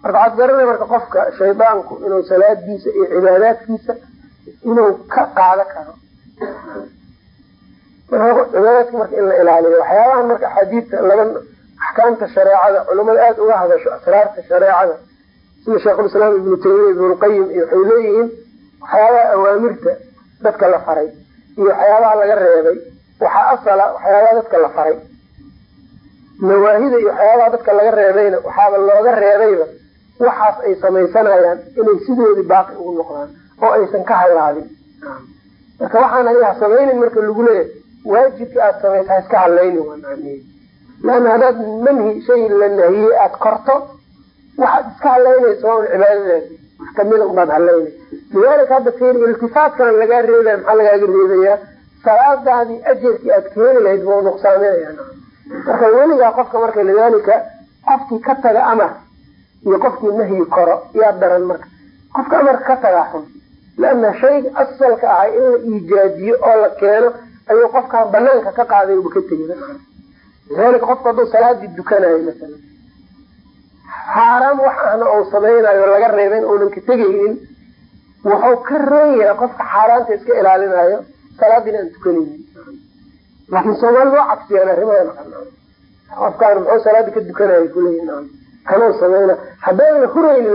marka waxaad garanay marka qofka shaydaanku inuu salaadiisa iyo cibaadaadkiisa inuu ka qaado karo. Cibaadaadka marka in la ilaaliyo. Waxyaabahan marka axaadiidta laba axkaamta shareecada culamada aada uga hadasho asraarta shareecada sida sheikhulislaam ibnu taymiya ibnulqayim iyo waxay leeyihiin waxyaabaha awaamirta dadka la faray iyo waxyaabaha laga reebay. Waxaa asala waxyaabaha dadka la faray. Nawaahida iyo waxyaabaha dadka laga reebayna waxaaba looga reebayba waxaas ay samaysanayaan inay sidoodii baaqi ugu noqdaan oo aysan ka halaabin marka waxaan ha samaynin marka lagu leeyahay waajibka aada samaysa iska waa macnehe laana haddaad manhi shay la nahiyey aada korto waxaad iska hadlaynaysa waa un cibaadadaadi wax kamida unbaad hadlaynay. Lidaalika hadda fiir iltifaatkana lagaa reebaya maxaa lagaaga reebayaa salaadaadii ajarkii aad keeni lahayd bau nuqsaaminaya marka weligaa qofka marka lidaalika qofkii ka taga amar iyo qofkii nahyi koro yaa daran marka. Qofka amarka ka tagaa xun. Leana shayga asalka ahay in la iijaadiyo oo la keeno ayuu qofkaan banaanka ka qaaday uba ka tegay lidaalika qofku hadduu salaadii dukanayo masalan. Xaaraam wax ahna uu samaynayo laga reebin uunan ka tegaynin. Wuxuu ka roon yahay qofka xaaraanta iska ilaalinayo salaadiina aan tukanaynin laakiin soomaalida waa cabsiyaan arrimahan qofkaan muxuu salaada ka dukanaya kuleeyi kanuu samayna haddaan la huraynin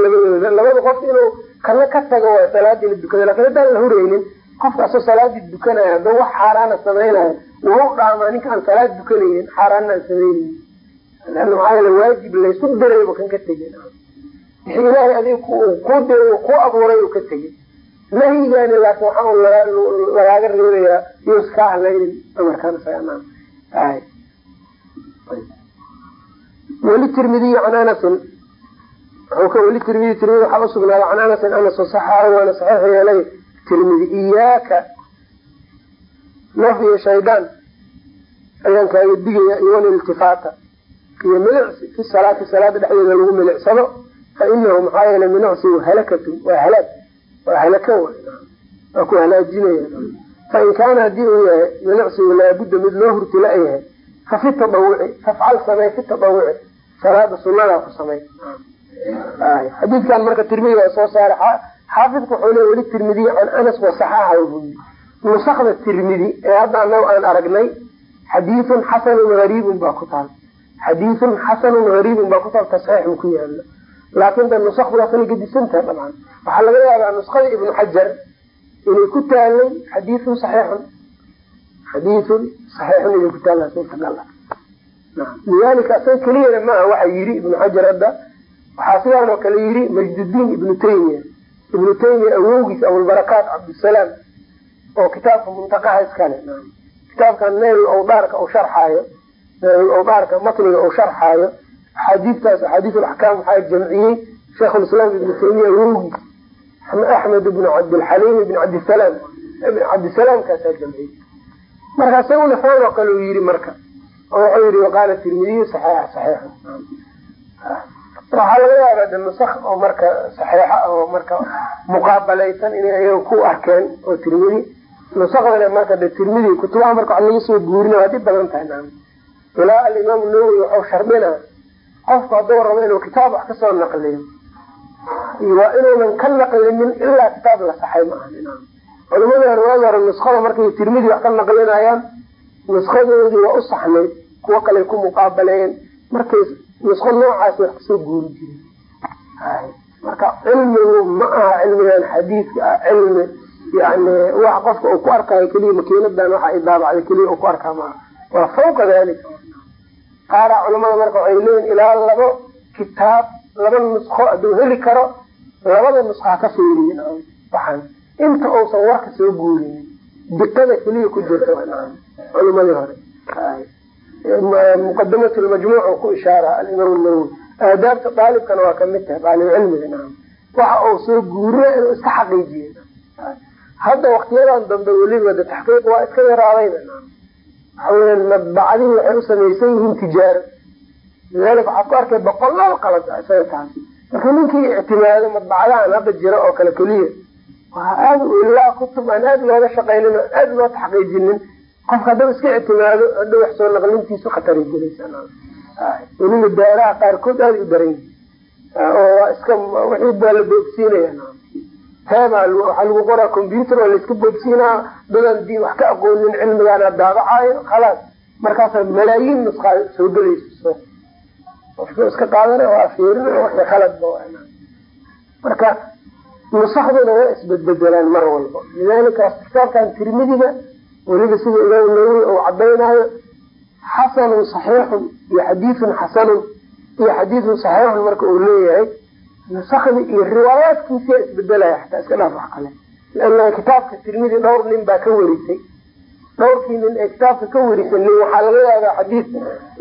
labada qof inuu kana ka tago waa salaadiina dukada laakiin haddaan la huraynin qofka salaadii dukanaya hadduu wax xaaraana samaynayo wau dhaamaa ninka salaad dukanaynin xaaraana aan samaynayn leana maxaa waajib laysu dirayba kan ka tegin wixii ilaahay adiga kuu diray ku abuuray u ka tegin nahyigaani laakin waxaa lagaaga reebayaa yus kaa hadlaynin amarkaan tirmidiy can anasin. Weli tirmidi tirmidi waxaa usugnaaday can anasin anas saxaahu waana saxiix yeelay tirmidi iyaaka. Nafyi shaydaan ayaan kaaga digaya iyo waliltifaata iyo milicsi fi salaati salaada dhexdeeda lagu milicsado fa inahu maxaa yeele milicsigu halakatun waa halaag waa halaka waa ku halaajinaya. Fain kaana haddii uu yahay milicsigu laabudda mid loo hurtila yahay fa fi tadawuci fafcal samey fi tadawuci salaada sunadaa ku samey xadiidkan marka tirmidi waa soo saaray. Xaafidku wuxuu le weli tirmidiy can anas wasaxaaxa buyi nusakda tirmidi ee hadda anaga aan aragnay xadiiun xasanun gariibun baa ku taal. Xadiiun xasanun gariibun baa ku taal tasxiixun ku yaalla laakin da nusakdu waa kala gedisantaha dabcan. Waxaa laga yaabaa nuskada ibnu xajar inay ku taalay xadiiun saxiixun. Xadiiun saxiixun inay ku suurtagal lidalika asaga keliyana maaha waxa yiri ibnu xajar hadda waxaa sidaan oo kale yiri majdudiin ibnu taymiya. Ibnu taymiya awowgiis abulbarakaat cabdisalaam oo kitaabka muntaqaha iskale. Kitaabkan nayl awdaarka u sharxaayo nayl awdaarka matniga uu sharxaayo axaadiistaas axaadiiulaxkaam waxaa jamciyey sheikhulislaam ibnu taymiya awowgiis. Axmed ibnu cabdilxaliim ibn cabdisalaam cabdisalaamkaasaa jamciyey. Marka isaguna saan oo kale uu yiri marka oo wuxuu yihi waqaala tirmidiyu saxiix saxiixu waxaa laga yaabaa de nusak oo marka saxiixa oo marka muqaabalaysan inay ayaga ku arkeen oo tirmidi nusakdana marka de tirmidi kutubaha marka wax laga soo guurina waa dib badan tahay naam. Ilaa alimaam nawowi wuxuu shardina qofku hadduu rabo inuu kitaab wax ka soo naqliyo waa inuunan ka naqlinin ilaa kitaab la saxay ma aha naam. Culamada waagi hore nuskada markay tirmidi wax ka naqlinayaan nuskadoodii waa u saxnayd kuwo kale ku muqaabaleeyeen markay nusko noocaas wax ka soo guuri jiren marka cilmigu ma aha cilmigan xadiidka ah cilmi yani wax qofka uu ku arkaayo keliya makiinadan waxa ay daabacday keliya uu ku arkaa maaha. Waa fawqa dalika qaaraa culamada marka waxay leeyihiin ilaa labo kitaab laba nusko hadduu heli karo labada nusko ha ka fiiriyin waxaan inta uusan warka soo guurinin diqada keliya ku jirta culimadii hore. Muqadamat lmajmuuc oo ku ishaara alimaam nawowi aadaabta daalibkana waa ka mid tahay daalibcilmiga waxa uu soo guuriya inuu iska xaqiijiyo hadda waktiyadan dambe weliba de taxqiiq waa iska yaraadayba waxa weya madbacadihi waxay usamaysan yihiin tijaaro. Lidalika waxaad ku arkay boqolaal qalad isaga taas marka ninkii ictimaado madbacadahan hadda jira oo kale keliya waa aad ilaa kutub aan aada looga shaqaynin oo aada loo taxqiijinin qofka haddaba iska ictimaado hadhow wax soo naqlintiisu khatari gelaysa. Weliba daaraha qaarkood aada u daran yihiin oo waa iska wixii baa la boogsiinaya heebaa waxaa lagu qoraa computer oo laiska boogsiinaa dadan diin wax ka aqoonin cilmigaana daabacaayo khalaas. Markaasa malaayiin nuskaa soo gelaysa qofka iska qaadana waa fiirin wixii khaladba marka nusakduna waa isbedbedelaan mar walba. Lidalika kitaabkan tirmidiga weliba sida imaam nawowi uu cadaynayo xasanun saxiixun iyo xadiidun xasanun iyo xadiidun saxiixun marka uu leeyahay nusakdi iyo riwaayaadkiisiyaa isbedelaya xataa iska dhaaf kale. Lana kitaabka tirmidi dhowr nin baa ka warisay. Dhowrkii nin ee kitaabka ka warisay nin waxaa laga yaabaa xadiid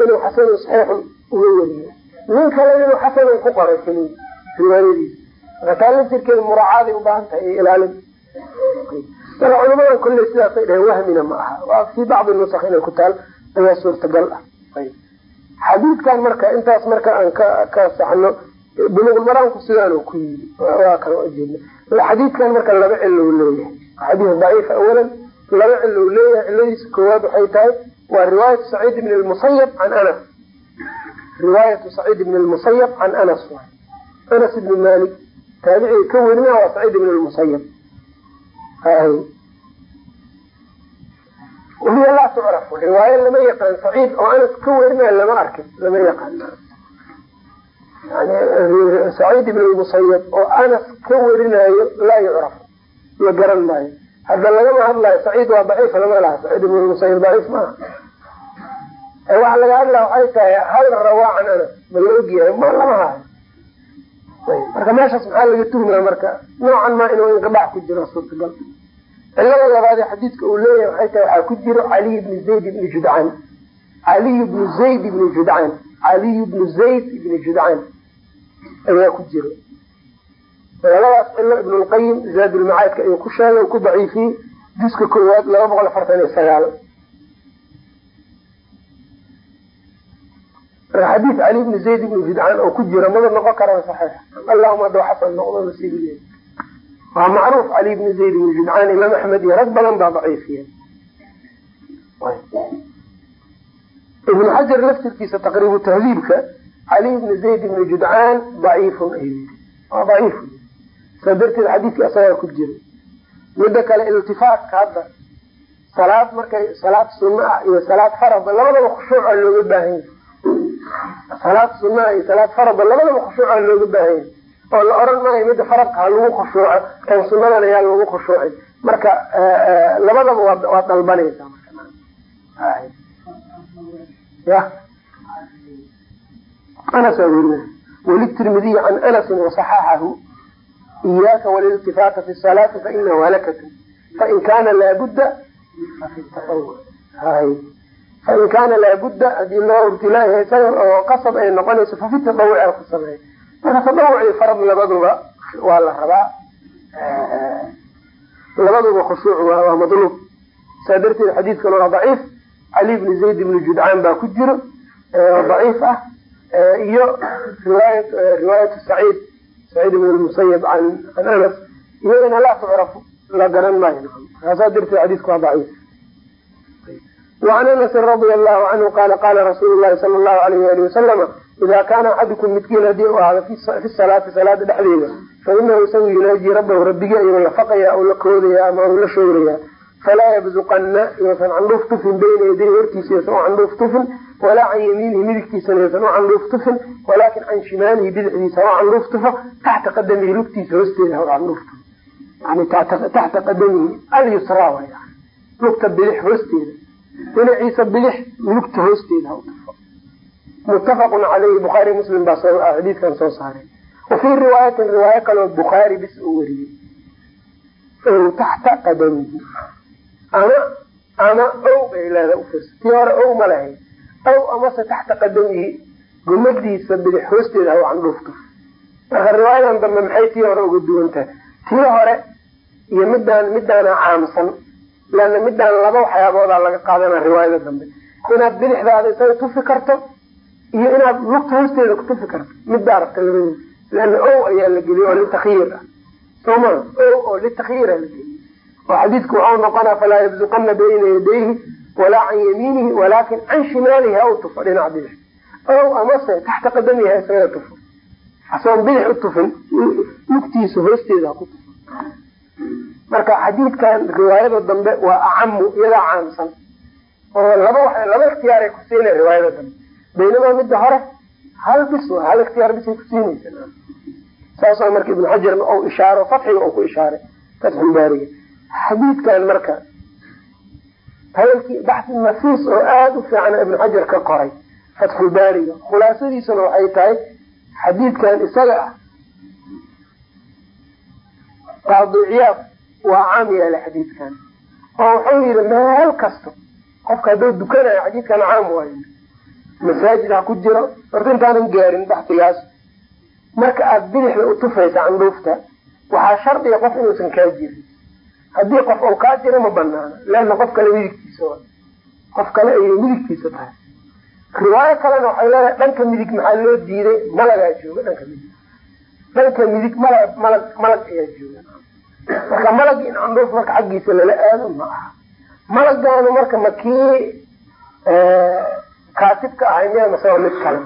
inuu xasanun saxiixun uga wariyo nin kale inuu xasanun ku qoray riwaayadiisa. Marka taa laftirkeeda muraacaday ubaahan tahay iyo ilaalin marka culamadan kolley sidaasay dhaheen wahmina ma aha. Waa fii bacdi nusak inay ku taal ayaa suurtagal ah. Xadiidkan marka intaas marka aan ka saxno buluqulmaraamku sidaanu ku yiri waa kala ujeedna xadiidkan marka laba cilo leeyahay. Xadiis daciif awalan laba cilo leeyahay ciladiisa koowaad waxay tahay waa riwaayatu saciid ibn lmusayab can anas. Riwaayatu saciid ibn lmusayab can anas anas ibn malik taabiciga ka werina waa saciid ibn lmusayab wahiya laa tucrafu riwaayo lama yaqaan saciid oo anas ka werina lama arkin lama yaqaan. Yani saciid ibn lmusayab oo anas ka werinayo laa yucraf la garan maayo. Hadda lagama hadlayo saciid waa daciif lama laha saciid ibn lmusayab daciif maaha. Waxa laga hadlaa waxay tahay hal rawaa anas ma la ogyahay ma lama hayo marka meeshaas maxaa laga tuhmaa marka? Noocan maa inuu inqidaac ku jiro suurtagal. Cilada labaad ee xadiidka uu leeyahay waxay tahay waxaa ku jiro caliy bni zayd ibni judcaan caliy bnu zayd ibni judcaan caliy bnu zayd ibni judcaan ayaa ku jiro. Labadaas cilo ibnulqayim zaadulmacaadka ayuu ku sheegay ku daciifiyey. Juska koowaad laba boqol afartan iyo sagaal marka xadiis cali bni zayd ibni judcaan oo ku jira maba noqon karaan saxiix. Allahuma hadda xasan noqdo nasiibile waa macruuf cali bni zayd ibni judcaan imaam axmed iyo rag badan baa daciifiya ibnu xajar laftirkiisa taqriibu tahdiibka cali bni zayd ibni judcaan daciifun ayuu waa daciif. Saa darteed xadiiskii asagaa ku jira. Mida kale iltifaatka hadda salaad markay salaad sunno ah iyo salaad farada labadaba khushuuca looga baahan yahay salaad sunaa iyo salaad farada labadaba khushuuca looga baahanya oo la oran maayo mida faradka ha lagu khushuuco kan sunadan ayaa lagu khushuucay. Marka labadaba waad dalbanaysaa ya anas waa weri walitirmidiy can anasin wasaxaxahu iyaaka waliltifaata fi salaati fainahu halakatu fain kana laabudda fafi taawuc fain kaana laabuda haddii loo ibtilaayahay isaga oo qasab ay noqonayso fafi tadawuc a ku sameeya marka tadawuc iyo farad labaduba waa la rabaa labaduba khushuuc waa madluub saa darteed xadiidkan waa daciif cali bni zayd ibni judcaan baa ku jiro daciif ah iyo riwaaya riwaayatu saciid saciid ibn lmusayab can can anas iyadana laa tucrafu la garan maayo saa darteed xadiidku waa daciif وعn anasi radi alahu canhu qala qala rasuul lahi sal lahu alayh ali wasalama ida kaana axadukum midkiin haddii u aada fi salaati salaada dhexdeeda fainahu isagu yunaaji rabbahu rabbigii ayuu lafaqaya ou la koodaya ama ou la shooraya falaa yabzuqana yoosan candhuuf tufin bayna yaday hortiisa yoosan u candhuuf tufin walaa can yamiinihi midigtiisana yoosan u candhuuf tufin walaakin can shimaalihi bidixdiisa ha u candhuuf tufo taxta qadamihi lugtiisa hoosteeda ha u candhuuf tufo yani taxta qadamihi alyusra lugta bidix hoosteeda dhinaciisa bidix lugta hoosteeda ha u tufo muttafaqun caleyhi bukhaari muslim baa xadiidkan soo saaray. Wa riwaayatin riwaayo kaloo bukhaari bis uu wariyey. Ow taxta qadamihi ama ama ow bay leeda ufirsa tii hore ow ma lahayn. Aw amase taxta qadamihi gumadiisa bidix hoosteeda ha candhuuf tuf marka riwaayadan dambe maxay tii hore uga duwan tahay tii hore iyo midaan midaana caamsan leanna midaan laba waxyaaboodaa laga qaadana riwaayada dambe. Inaad bidixdaada isaga tufi karto iyo inaad lugta hoosteeda ku tufi karto. Midbaa rabta labadooda leana ow ayaa la geliyay oo litakyiir ah. Soma ow oo litakyiira la geliyay oo xadiidku waxau noqonaa falaa yabsuqana bayna yadayhi walaa can yamiinihi walaakin can shimaalihi ha u tufo. Dhinac bidix. Ow amase taxta qadamihi ha isaga tufo asoon bidix u tufin lugtiisa hoosteeda ha ku tufo marka xadiidkan riwaayada dambe waa acamu iyadaa caamsan oo laba laba ikhtiyaaray kusiina riwaayada dambe. Baynamaa midda hore hal bis hal ikhtiyaar bisay kusiinaysa saasoo marka ibnu xajarna ou ishaaro fatxiga ou ku ishaaray fatxulbaariga xadiidkan marka hadalkii baxsi nafiis oo aada u fiicana ibnu xajar ka qoray fatxulbaariga khulaasadiisuna waxay tahay xadiidkan isaga ah qaadiciyaad waa caam yaalla xadiidkan. Oo wuxuu yihi meel kasto. Qofka hadduu dukanayo xadiidkan caam waayo. Masaajid ha ku jiro. Horta intaanan gaarin baxsigaas marka aada bidixda u tufaysa candhuufta waxaa shardiga qof inuusan kaa jirin. Haddii qof ou kaa jiro ma banaana leanna qof kale midigtiisa qof kale ayay midigtiisa tahay. Riwaayo kalena waxay leedahay dhanka midig maxaa loo diiday? Malagaa jooga dhanka midig dhanka midig malag malag malag ayaa jooga. Marka malag in candhuuf marka xaggiisa lala aado ma aha malagaanu marka ma kii kaatibka ahay miya mase waa mid kale.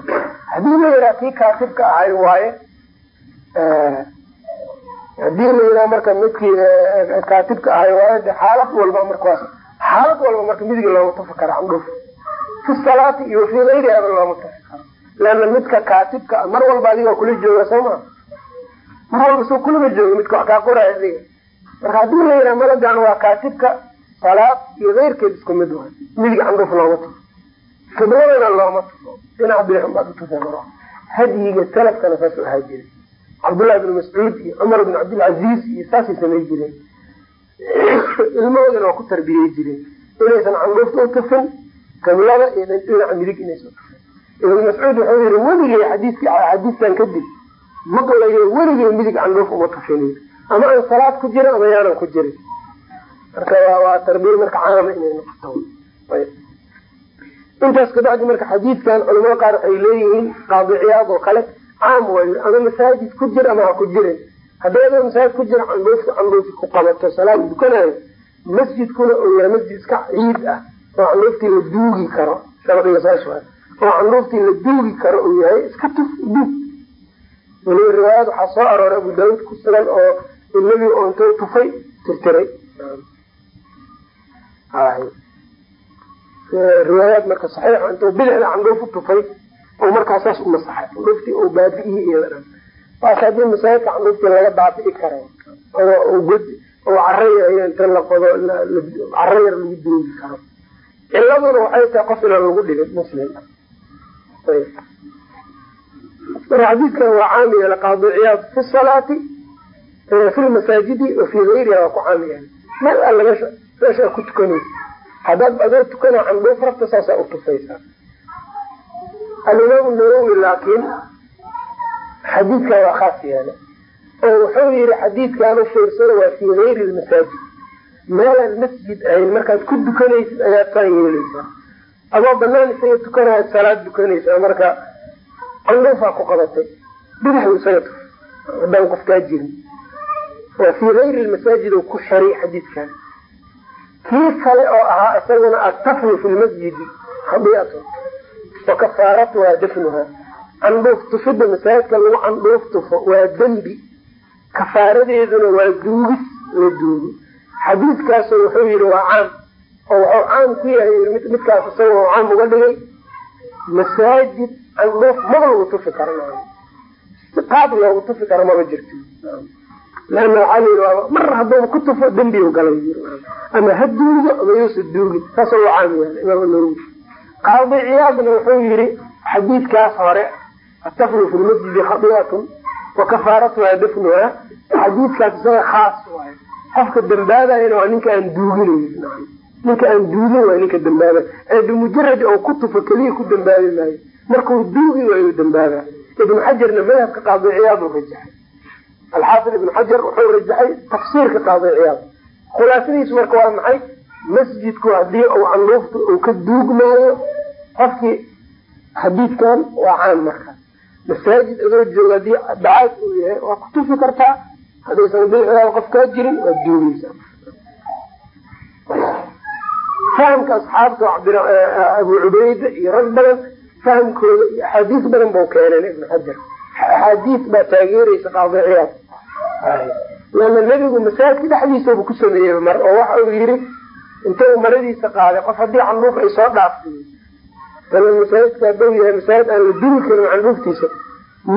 Haddii la yidhaha kii kaatibka ahay waaye haddii la yidhaha marka midkii kaatibka ahay waaye de xaalad walba markaas xaalad walba marka midig looma tufi kara fi salaati iyo fii gayriaba looma tufi karo. Midka kaatibka mar walba adiga kula jooga soo maa mar walba soo kulama jooga midka wax kaa qoraya adiga. Marka haddii la yidhaha malagan waa kaatibka salaad iyo keyrkeed isku mid waay. Midig candhuuf looma tufo kibladana looma tufo dhinaca bidix baad utufa maro hadyiga salafkana saas u ahaa jiray. Cabdullahi bn mascuud iyo cumar bn cabdilcaziiz iyo saasay samay jireen. Ilmahoodana waa ku tarbiyey jireen. Inaysan candhuufta utufin kiblada iyo dhinaca midig inaysa utufin ibn mascuud wuxuu yihi weligay xadiisk xadiiskan kadib maqlayo weligay midig candhuuf uma tufin ama aan salaad ku jirin ama yaanan ku jirin. Marka waa tarbiya marka caama inay noqoto. Intaas kabacdi marka xadiidkan culamada qaar waxay leeyihiin qaadiciyaad oo kale. Caam waayo ama masaajid ku jir ama ha ku jirin. Haddii adoo masaajid ku jira candhuufta candhuufi ku qabato salaad dukanayo masjidkuna uu yahay masjid iska ciid ah oo candhuuftii la duugi karo. Sharciga saas waay oo candhuuftii la duugi karo uu yahay iska tuf duug weliba riwaayad waxaa soo arooray abu daawud ku sugan oo inabi oo intuu tufay tirtiray. Riwaayaad marka saxiixa intuu bidixda candhuuf tufay oo markaa saas u masaxay. Candhuuftii oo baabi'iyey dhan waas haddii masaajidka candhuuftii laga baabi'i karo god oo cara yahay inta la qodo cara yar lagu duugi karo. Ciladuna waxay tahay qof inaan lagu dhigin muslim marka xadiidkan waa caam yeela qaadiciyaad fi salaati fi lmasaajidi wa fii gayriha waa ku caam yeela meel alla meesha ku tukanaysa haddaad adoo tukana candhuuf rabta saasaa u tufaysaa. Alimaamu nawowi laakiin xadiidkan waa khaas yeelay oo wuxuu yihi xadiidkaanu fiirsada waa fii gayri lmasaajid meelaan masjid ahayn markaad ku dukanaysid ayaad saan yeelaysaa. Adoo banaan isaga tukanayaad salaad dukanaysaa marka candhuufaa ku qabatay. Bidixu isaga tuf haddaan qofkaa jirin waa fii gayri lmasaajid oo ku xiray xadiidkan. Kii kale oo ahaa isaguna attafnu fi lmasjidi khadiatun wa kafaaratuhaa dafnuha candhuuf tufidda masaajidka lagu candhuuf tufo. Waa dembi. Kafaaradeeduna waa duugis la duugo xadiidkaasu wuxuu yihi waa caam. Oo wuxuu caam ku yahay midkaas isaga u caam uga dhigay. Masaajid candhuuf maba lagu tufi karo qaab loogu tufi karo maba jirto. Leana waxaa mar hadduuba ku tufo dembiu galay ama ha duugo ama yuusa duugin saas u caam imaam nawowi qaadi ciyaadna wuxuu yihi xadiidkaas hore atafnu fi lmasjidi khadiatun wa kafaaratuhaa dafnuha xadiidkaas isaga khaas waayo qofka dambaadayana waa ninka aan duuginayn ninka aan duugin waa ninka dambaaba ee bimujaradi oo ku tufo keliya ku dambaabi maayo markuu duugi waayu dambaaba ibnu xajarna madhabka qaadi ciyaad uu rajaxay. Alxaafid ibnu xajar wuxuu rajaxay tafsiirka qaadi ciyaad. Marka waa maxay? Masjidku haddii uu canduufta uu ka duugmaayo qofkii xadiidkan waa caan marka. Masaajid adoo jooga haddii bacaad uu yahay waa ku tufi kartaa haddaysan bidixdaada qof kaa jirin waad duugeysaa fahamka asxaabta abu cubayda iyo rag badan fahamkooda iyo axaadiis badan bau keeneen ibnu xajar. Axaadiis baa taageereysa qaadi ciyaad. Lana nebigu masaajidka dhexdiisaba ku sameeyey mar oo waxa uu yihi inta uu maradiisa qaaday qof haddii canduuf ay soo dhaafsiyo bal masaajidka haduu yahay masaajid aan la duri karin canduuftiisa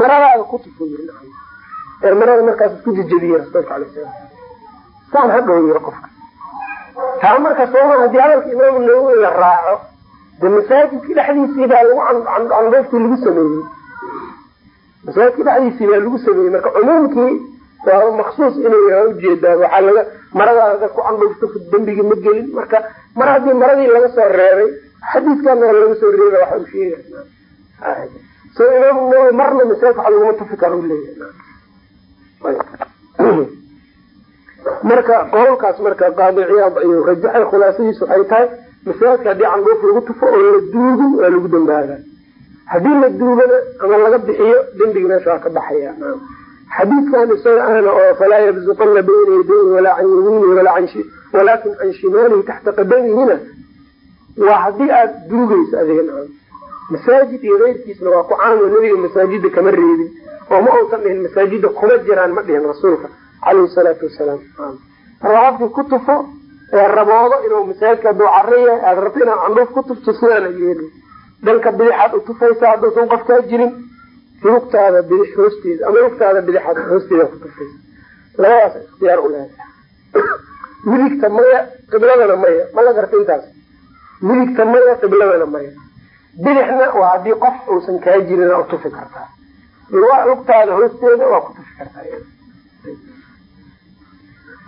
maradaada ku tufu yiri marada markaas isku jejebiye rasuulka alay sala saan hadhow yiri qofka. Taa marka sooma haddii hadalka imaamu nawowi la raaco de masaajidka dhexdiisii baa lagu canduuftii lagu sameeyey. Masaajidka dhexdiisii baa lagu sameeyey. Marka cumuumkii waa maksuus inuu yaha u jeedaa waxaa laga maradaada ku canduufto dembigi ma gelin. Marka mar haddii maradii laga soo reebay xadiidkana laga soo reeba waxa u sheega so imaamu nawowi marna masaajid laguma tufi karo leeyahay. Marka qowlkaas marka qaadi ciyaad rajaxay khulaasadiisu waxay tahay masaajidka haddii canduuf lagu tufo oo la duugin waa lagu dambaaba haddii la duugana ama laga bixiyo dembiga meesha waa ka baxaya. Xadiidkan isaga ahna oo falaa yabzuqana bayna yadayhi walaa can yamiinihi walaakin can shimaalihi taxta qadamihina waa haddii aada duugeyso adiga masaajid iyo keyrkiisna waa ku caamo nebiga masaajida kama reebin. Oo ma uusan dhihin masaajida kuma jiraan ma dhihin rasuulka caleyhi salaatu wasalaam. Raafki ku tufo ee raboodo inuu masaajidka haduu caro yahay aada rabto inaad candhuuf ku tufto sidaana yeeli dhanka bidixaad u tufaysa hadduusan qof kaa jirin lugtaada bidix hoosteeda ama lugtaada bidixaad hoosteeda ku tufaysa. Labadaas ikhtiyaar u leedahay. Midigta maya qibladana maya ma la garta intaas? Midigta maya qibladana maya. Bidixna waa haddii qof uusan kaa jirin tufi kartaa. Lugtaada hoosteeda waa ku tufi kartaa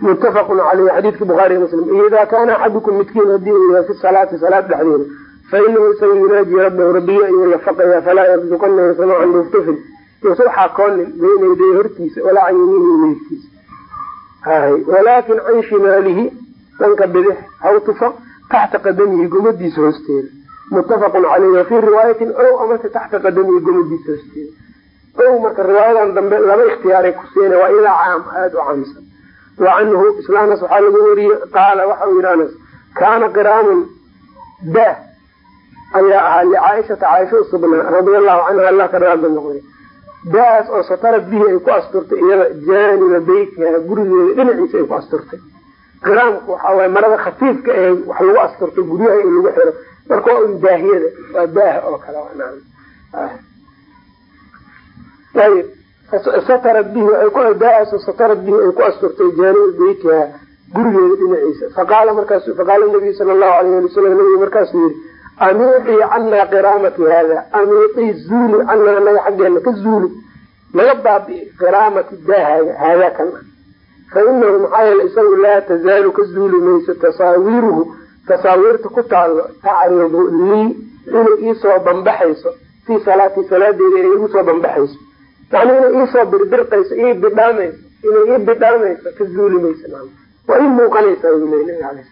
muttafaqun caleyh xadiidka bukhaariy muslim. Idaa kaana axadukum midkiin haddii uu yahay fi salaati salaad dhexdeeda fa inahu isaga yunaaji rabbahu rabbiga ayuu lafaqaya falaa yabduqanahu samacan duuftufin yuusa waxaa koonin bayna yaday hortiisa walaa can yamiinihi midigtiisa walaakin can shimaalihi dhanka bidix haw tufa taxta qadamihi gomadiisa hoosteeda. Muttafaqun caleyh wafii riwaayatin ow amase taxta qadamihi gomadiisa hoosteeda. Ow marka riwaayadan dambe laba ikhtiyaaray ku siina waa ilaa caam aada u caamsan wa canhu islaanas waxaa laga wariyey qaala waxa uu anas kaana qiraamun daah ayaa ahaa licaaishata caaisha usugnaa radia allahu canha allah ka raada noqday daas oo satarad bihi ay ku asturtay iyada jaaniba beytiha gurigeeda dhinaciisa ay ku asturtay. Qiraamku waxaa waay marada khafiifka ee wax lagu asturto guryaha in lagu xiro. Marka waa un daahiyada waa daaha oo kale ayb satarad bihi daas satarad bihi ay ku asturtay jaaniba beytiha gurigeeda dhinaciisa. Faqaala markaas faqaala nabiyu sala allahu alayh ali wasalam nabigu markaasuu yihi amiiqii canaa qiraamati haada amiiqii zuuli canaa anaga xaggeena ka zuuli naga baabi'i qiraamati daahaaga haadaa kan ah. Fa inahu maxaa yeele isagu laa tazaalu ka zuuli mayso tasaawiiruhu tasaawiirta ku taallo tacridu lii inay iisoo bambaxayso fii salaatii salaadeeda inay igu soo bambaxayso yani inay iisoo birbirqayso ii bidhaamayso inay ii bidhaamayso ka zuuli mayso waa ii muuqanaysaa uu leey nabiga sala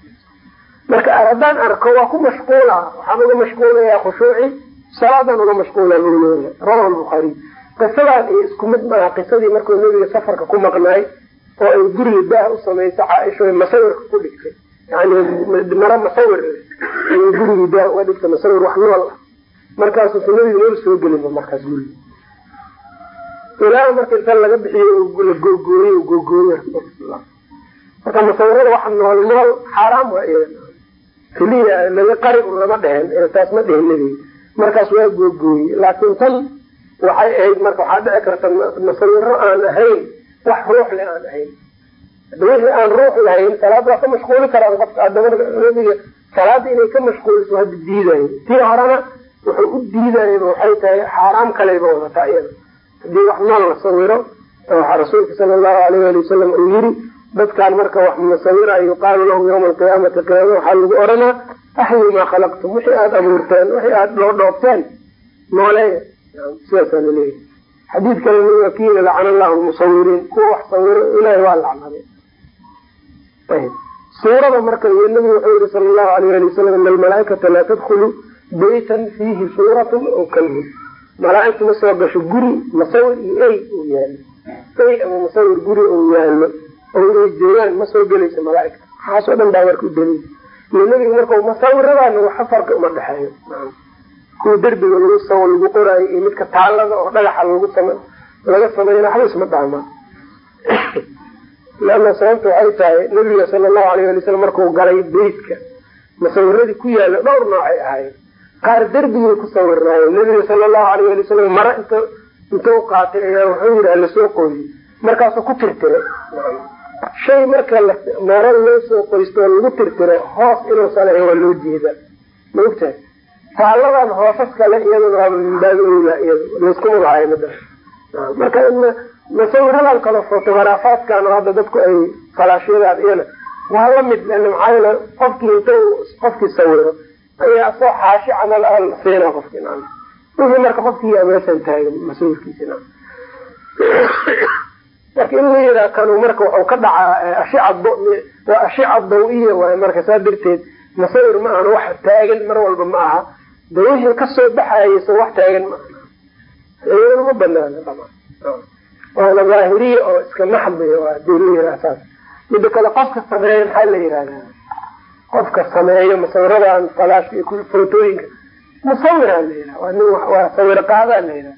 marka haddaan arko waa ku mashquula waxaan uga mashquulayaa khushuuci salaadaan uga mashquula buu leeyahay. Rawahu lbukhaariy qisadaan iyo isku mid maaha qisadii markuu nabiga safarka ku maqnaay oo ay guriga daah u samaysa caaisha masawirka ku dhigtay. Yani mara masawir ayay gurigii daah uga dhigtay masawir wax nool ah. Markaasuusa nabiga nool soo gelinba markaas guriga ilaa marka inta laga bixiyo la googooyey googooye rasuulka marka masawirada waxa nool nool xaaraam keliya laga qari lama dhehen taas ma nebiga markaas waa googooye laakiin tan waxay ahayd marka waxaa dhici karta masawiro aan ahayn wax ruux le aan ahayn. Wixii aan ruux lahayn salaad waa ka mashquuli karaan qofka adama nebiga. Salaada inay ka mashquuliso hadda diidayo tii horena wuxuu u diidayaba waxay tahay xaaraam kaleyba wadataa iyada haddii wax nool la sawiro waxaa rasuulka sala allahu alayh ali wasalam uu yiri dadkaan marka wax musawira yuqaalu lahum yawma alqiyaamati qiyaama waxaa lagu oranaa axyuu maa khalaqtum wixii aada abuurteen wixii aada loo dhoobteen nooleeya sidaasaa laleeyahy xadiid kale wakiila lacana allahu lmusawiriin kuwa wax sawiro ilahay waa lacnaday suurada marka iyo nabigu wuxuu yihi sala allahu alayh ali wasalam ina almalaaikata laa tadkhulu beytan fiihi suuratun aw kalbun malaaigtu ma soo gasho guri musawir iyo ey uu yaalo ey ama musawir guri uu yaalo oo inay joogaan ma soo gelayso malaaigta. Waxaasoo dhan baa marka u iyo nabiga marka musawiradaana waxa farqi uma dhexeeyo. Kuwa derbiga lagu saw lagu qoraayo iyo midka taalada oo dhagaxa lagu sam laga sameeyna waxba isma dhaamaan leanna sababta waxay tahay nabiga sala allahu alayh ali slam markuu galay beytka musawiradii ku yaalla dhowr noocay ahaayeen qaar derbigay ku sawirnaayeen nabiga sala allahu alayh ali wasalam mara int intuu qaatay ayaa wuxuu yidhi la soo qooyey markaasuu ku tirtiray. Shay marka maro loo soo qoysto lagu tirtiro hoos inuusan ahayn waa loo jeedaa ma ogtahay? Taaladan hoosas kale iyaduna waaba baabi owlaa iyada layskuma lahayo mada marka musawiradan kale fotogaraafaadkan hadda dadku ay falaashyadaan iyana waa la mid maxaa yeele qofkii inta qofkii sawiro ayaa soo xaashi camal a siina qofki wixii marka qofkii meeshan taagan masawirkiisi na marka in la yiraa kanu marka waxau ka dhacaa ashica waa ashica daw-iya waay marka saa darteed musawir ma ahan wax taagan mar walba ma aha. De wixii ka soo baxayay so wax taagan ma aha. Ma banaana dhamaan waana daahiriya oo iska maxdiya haddii la yiraa saas mida kale qofka sameeya maxaa la yihahdaa qofka sameeyo musawiradan falaashka iyo footooyinka. Musawira la yiraa waa sawir qaadaa la yiraa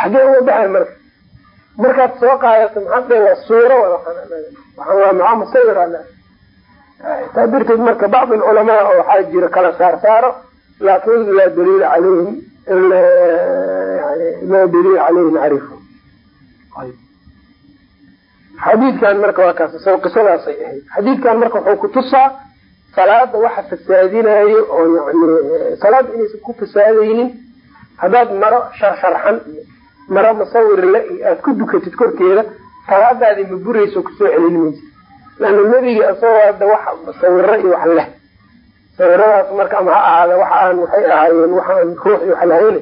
xagee uga baxay marka markaad soo qaadato maxaa waa suuro waxaan waa maca musawira le taa darteed marka bacd alculamaa oo waxaa jira kala saar saaro laakin laa daliila caleyhim laa daliila caleyhi nacrifu xadiidkan marka waa kaas sa qisadaasay ahayd. Xadiidkan marka wuxuu kutusaa salaada waxa fasaadinayo oo yani salaada inaysan ku fasaadaynin haddaad maro sharsharxan iyo maro musawirle iyo aada ku dukatid korkeeda salaadaadii ma burayso ku soo celin maysa laana nebiga isagoo hadda wax sawiro iyo wax leh. Sawiradaas marka ama ha ahaada waxa aan waxay ahaayeen waxaan ruux iyo wax lahayn.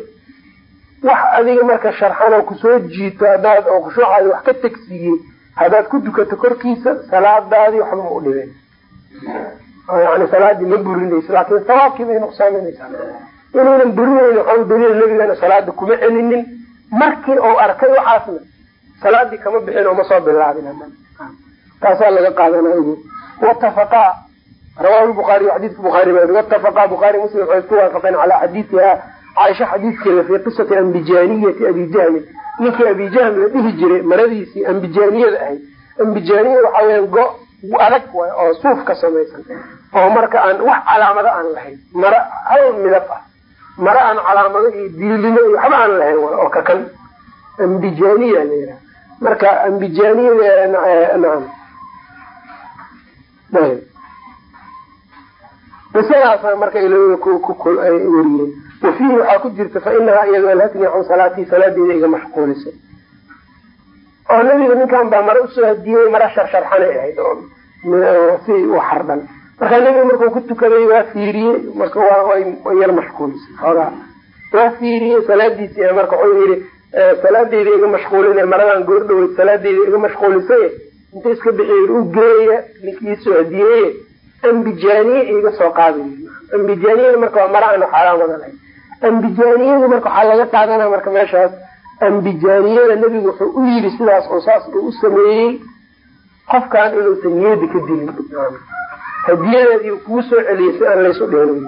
Wax adiga marka sharxan oo ku soo jiito hadaad oo khushuucaadi wax ka tegsiiyey haddaad ku dukato korkiisa salaadaadii waxba ma u dhibeen yani salaadii ma burinayso laakin sawaabkii bay nuqsaaminaysaa inaynan burinayn waxau daliil nabigana salaada kuma celinin. Markii uu arkay waxaasna salaadii kama bixin oo ma soo bilaabin taasaa laga qaadanay watafaqaa rawahu buaariy xadiidka buaari ba watafaqaa buaari muslim waxay isku waafaqeen calaa xadiidiha caaisha xadiidkeeda fii qisati ambijaniyati abi jahmin ninkii abi jahm la dhihi jiray maradiisii ambijaniyada ahayd. Ambijaaniya waxaa weya go adag way oo suuf samaysan oo marka aan wax calaamado aan lahayn mara hal midab ah mara aan calaamado iyo diilimo iyo waxba aan lahayn oo kakan ambijaniya la yiraha marka ambijaniyada naam. Qisadaasa marka ay weriyeen wa waxaa ku jirta fa inahaa iyado alhatni can salaatii salaadeeda iga mashquulisay oo nabiga ninkan baa mare u soo hadiyey mara sharsharxanay ahayd oo si u xardhan markaa nabiga markuu ku tukaday waa fiiriyey marka way yar mashquulisay xoogaa waa fiiriyey salaadiisi marka wuxuu yihi salaadeyda iga mashquulina maradan goordhaweyd salaadeyda iga mashquulisay inta iska bixiy u geeya ninkii soo hadiyeeye ambijaniye iga soo qaada ambijaniyada marka waa mara aan calaamada lahayn ambijaniyada marka waxaa laga qaadana marka meeshaas ambijaniyada nebigu wuxuu u yiri sidaas oo saas uu u sameeyey. Qofkan inuusan niyada ka dilin hadiyadeedii kuu soo celiyay si aan laysu dheerin.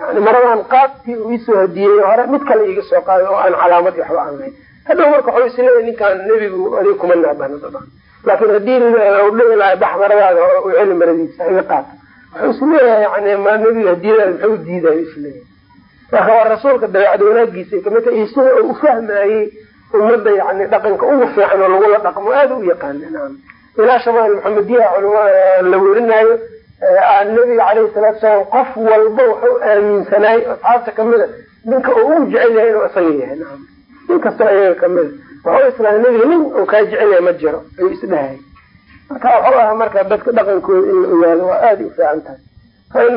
Yani maradan qaadkii uu isoo hadiyey hore mid kale iga soo qaaday oo aan calaamad waxba aan lahayn. Hadhow marka waxuu isleeyahy ninkaan nebigu adiga kuma naabana laakin haddii dhihi lahay bax maradaada u celi maradiisa iga qaata wuxuu is leeyahay yani ma nebiga hadiyadaada muxuu diidayo is leeyahay marka waa rasuulka dabeecad wanaagiisa ka mid iyo sida uu ufahmayey ummadda yani dhaqanka ugu fiican oo lagula dhaqmo aada u yaqaana ilaa shamaal maxamediya la werinayo nabiga caleyhi salaatu salaam qof walba wuxuu aaminsanaay asxaabta kamida ninka uu ugu jecel yahay inuu isaga yahay. Nin kastoo iyaga kamida wuxuu islaamay nabiga nin uu kaa jecel yahay ma jiro ayuu isdhahay marka waxuu ahaa marka dadka dhaqankooda in la ogaado waa aada u fiican tahay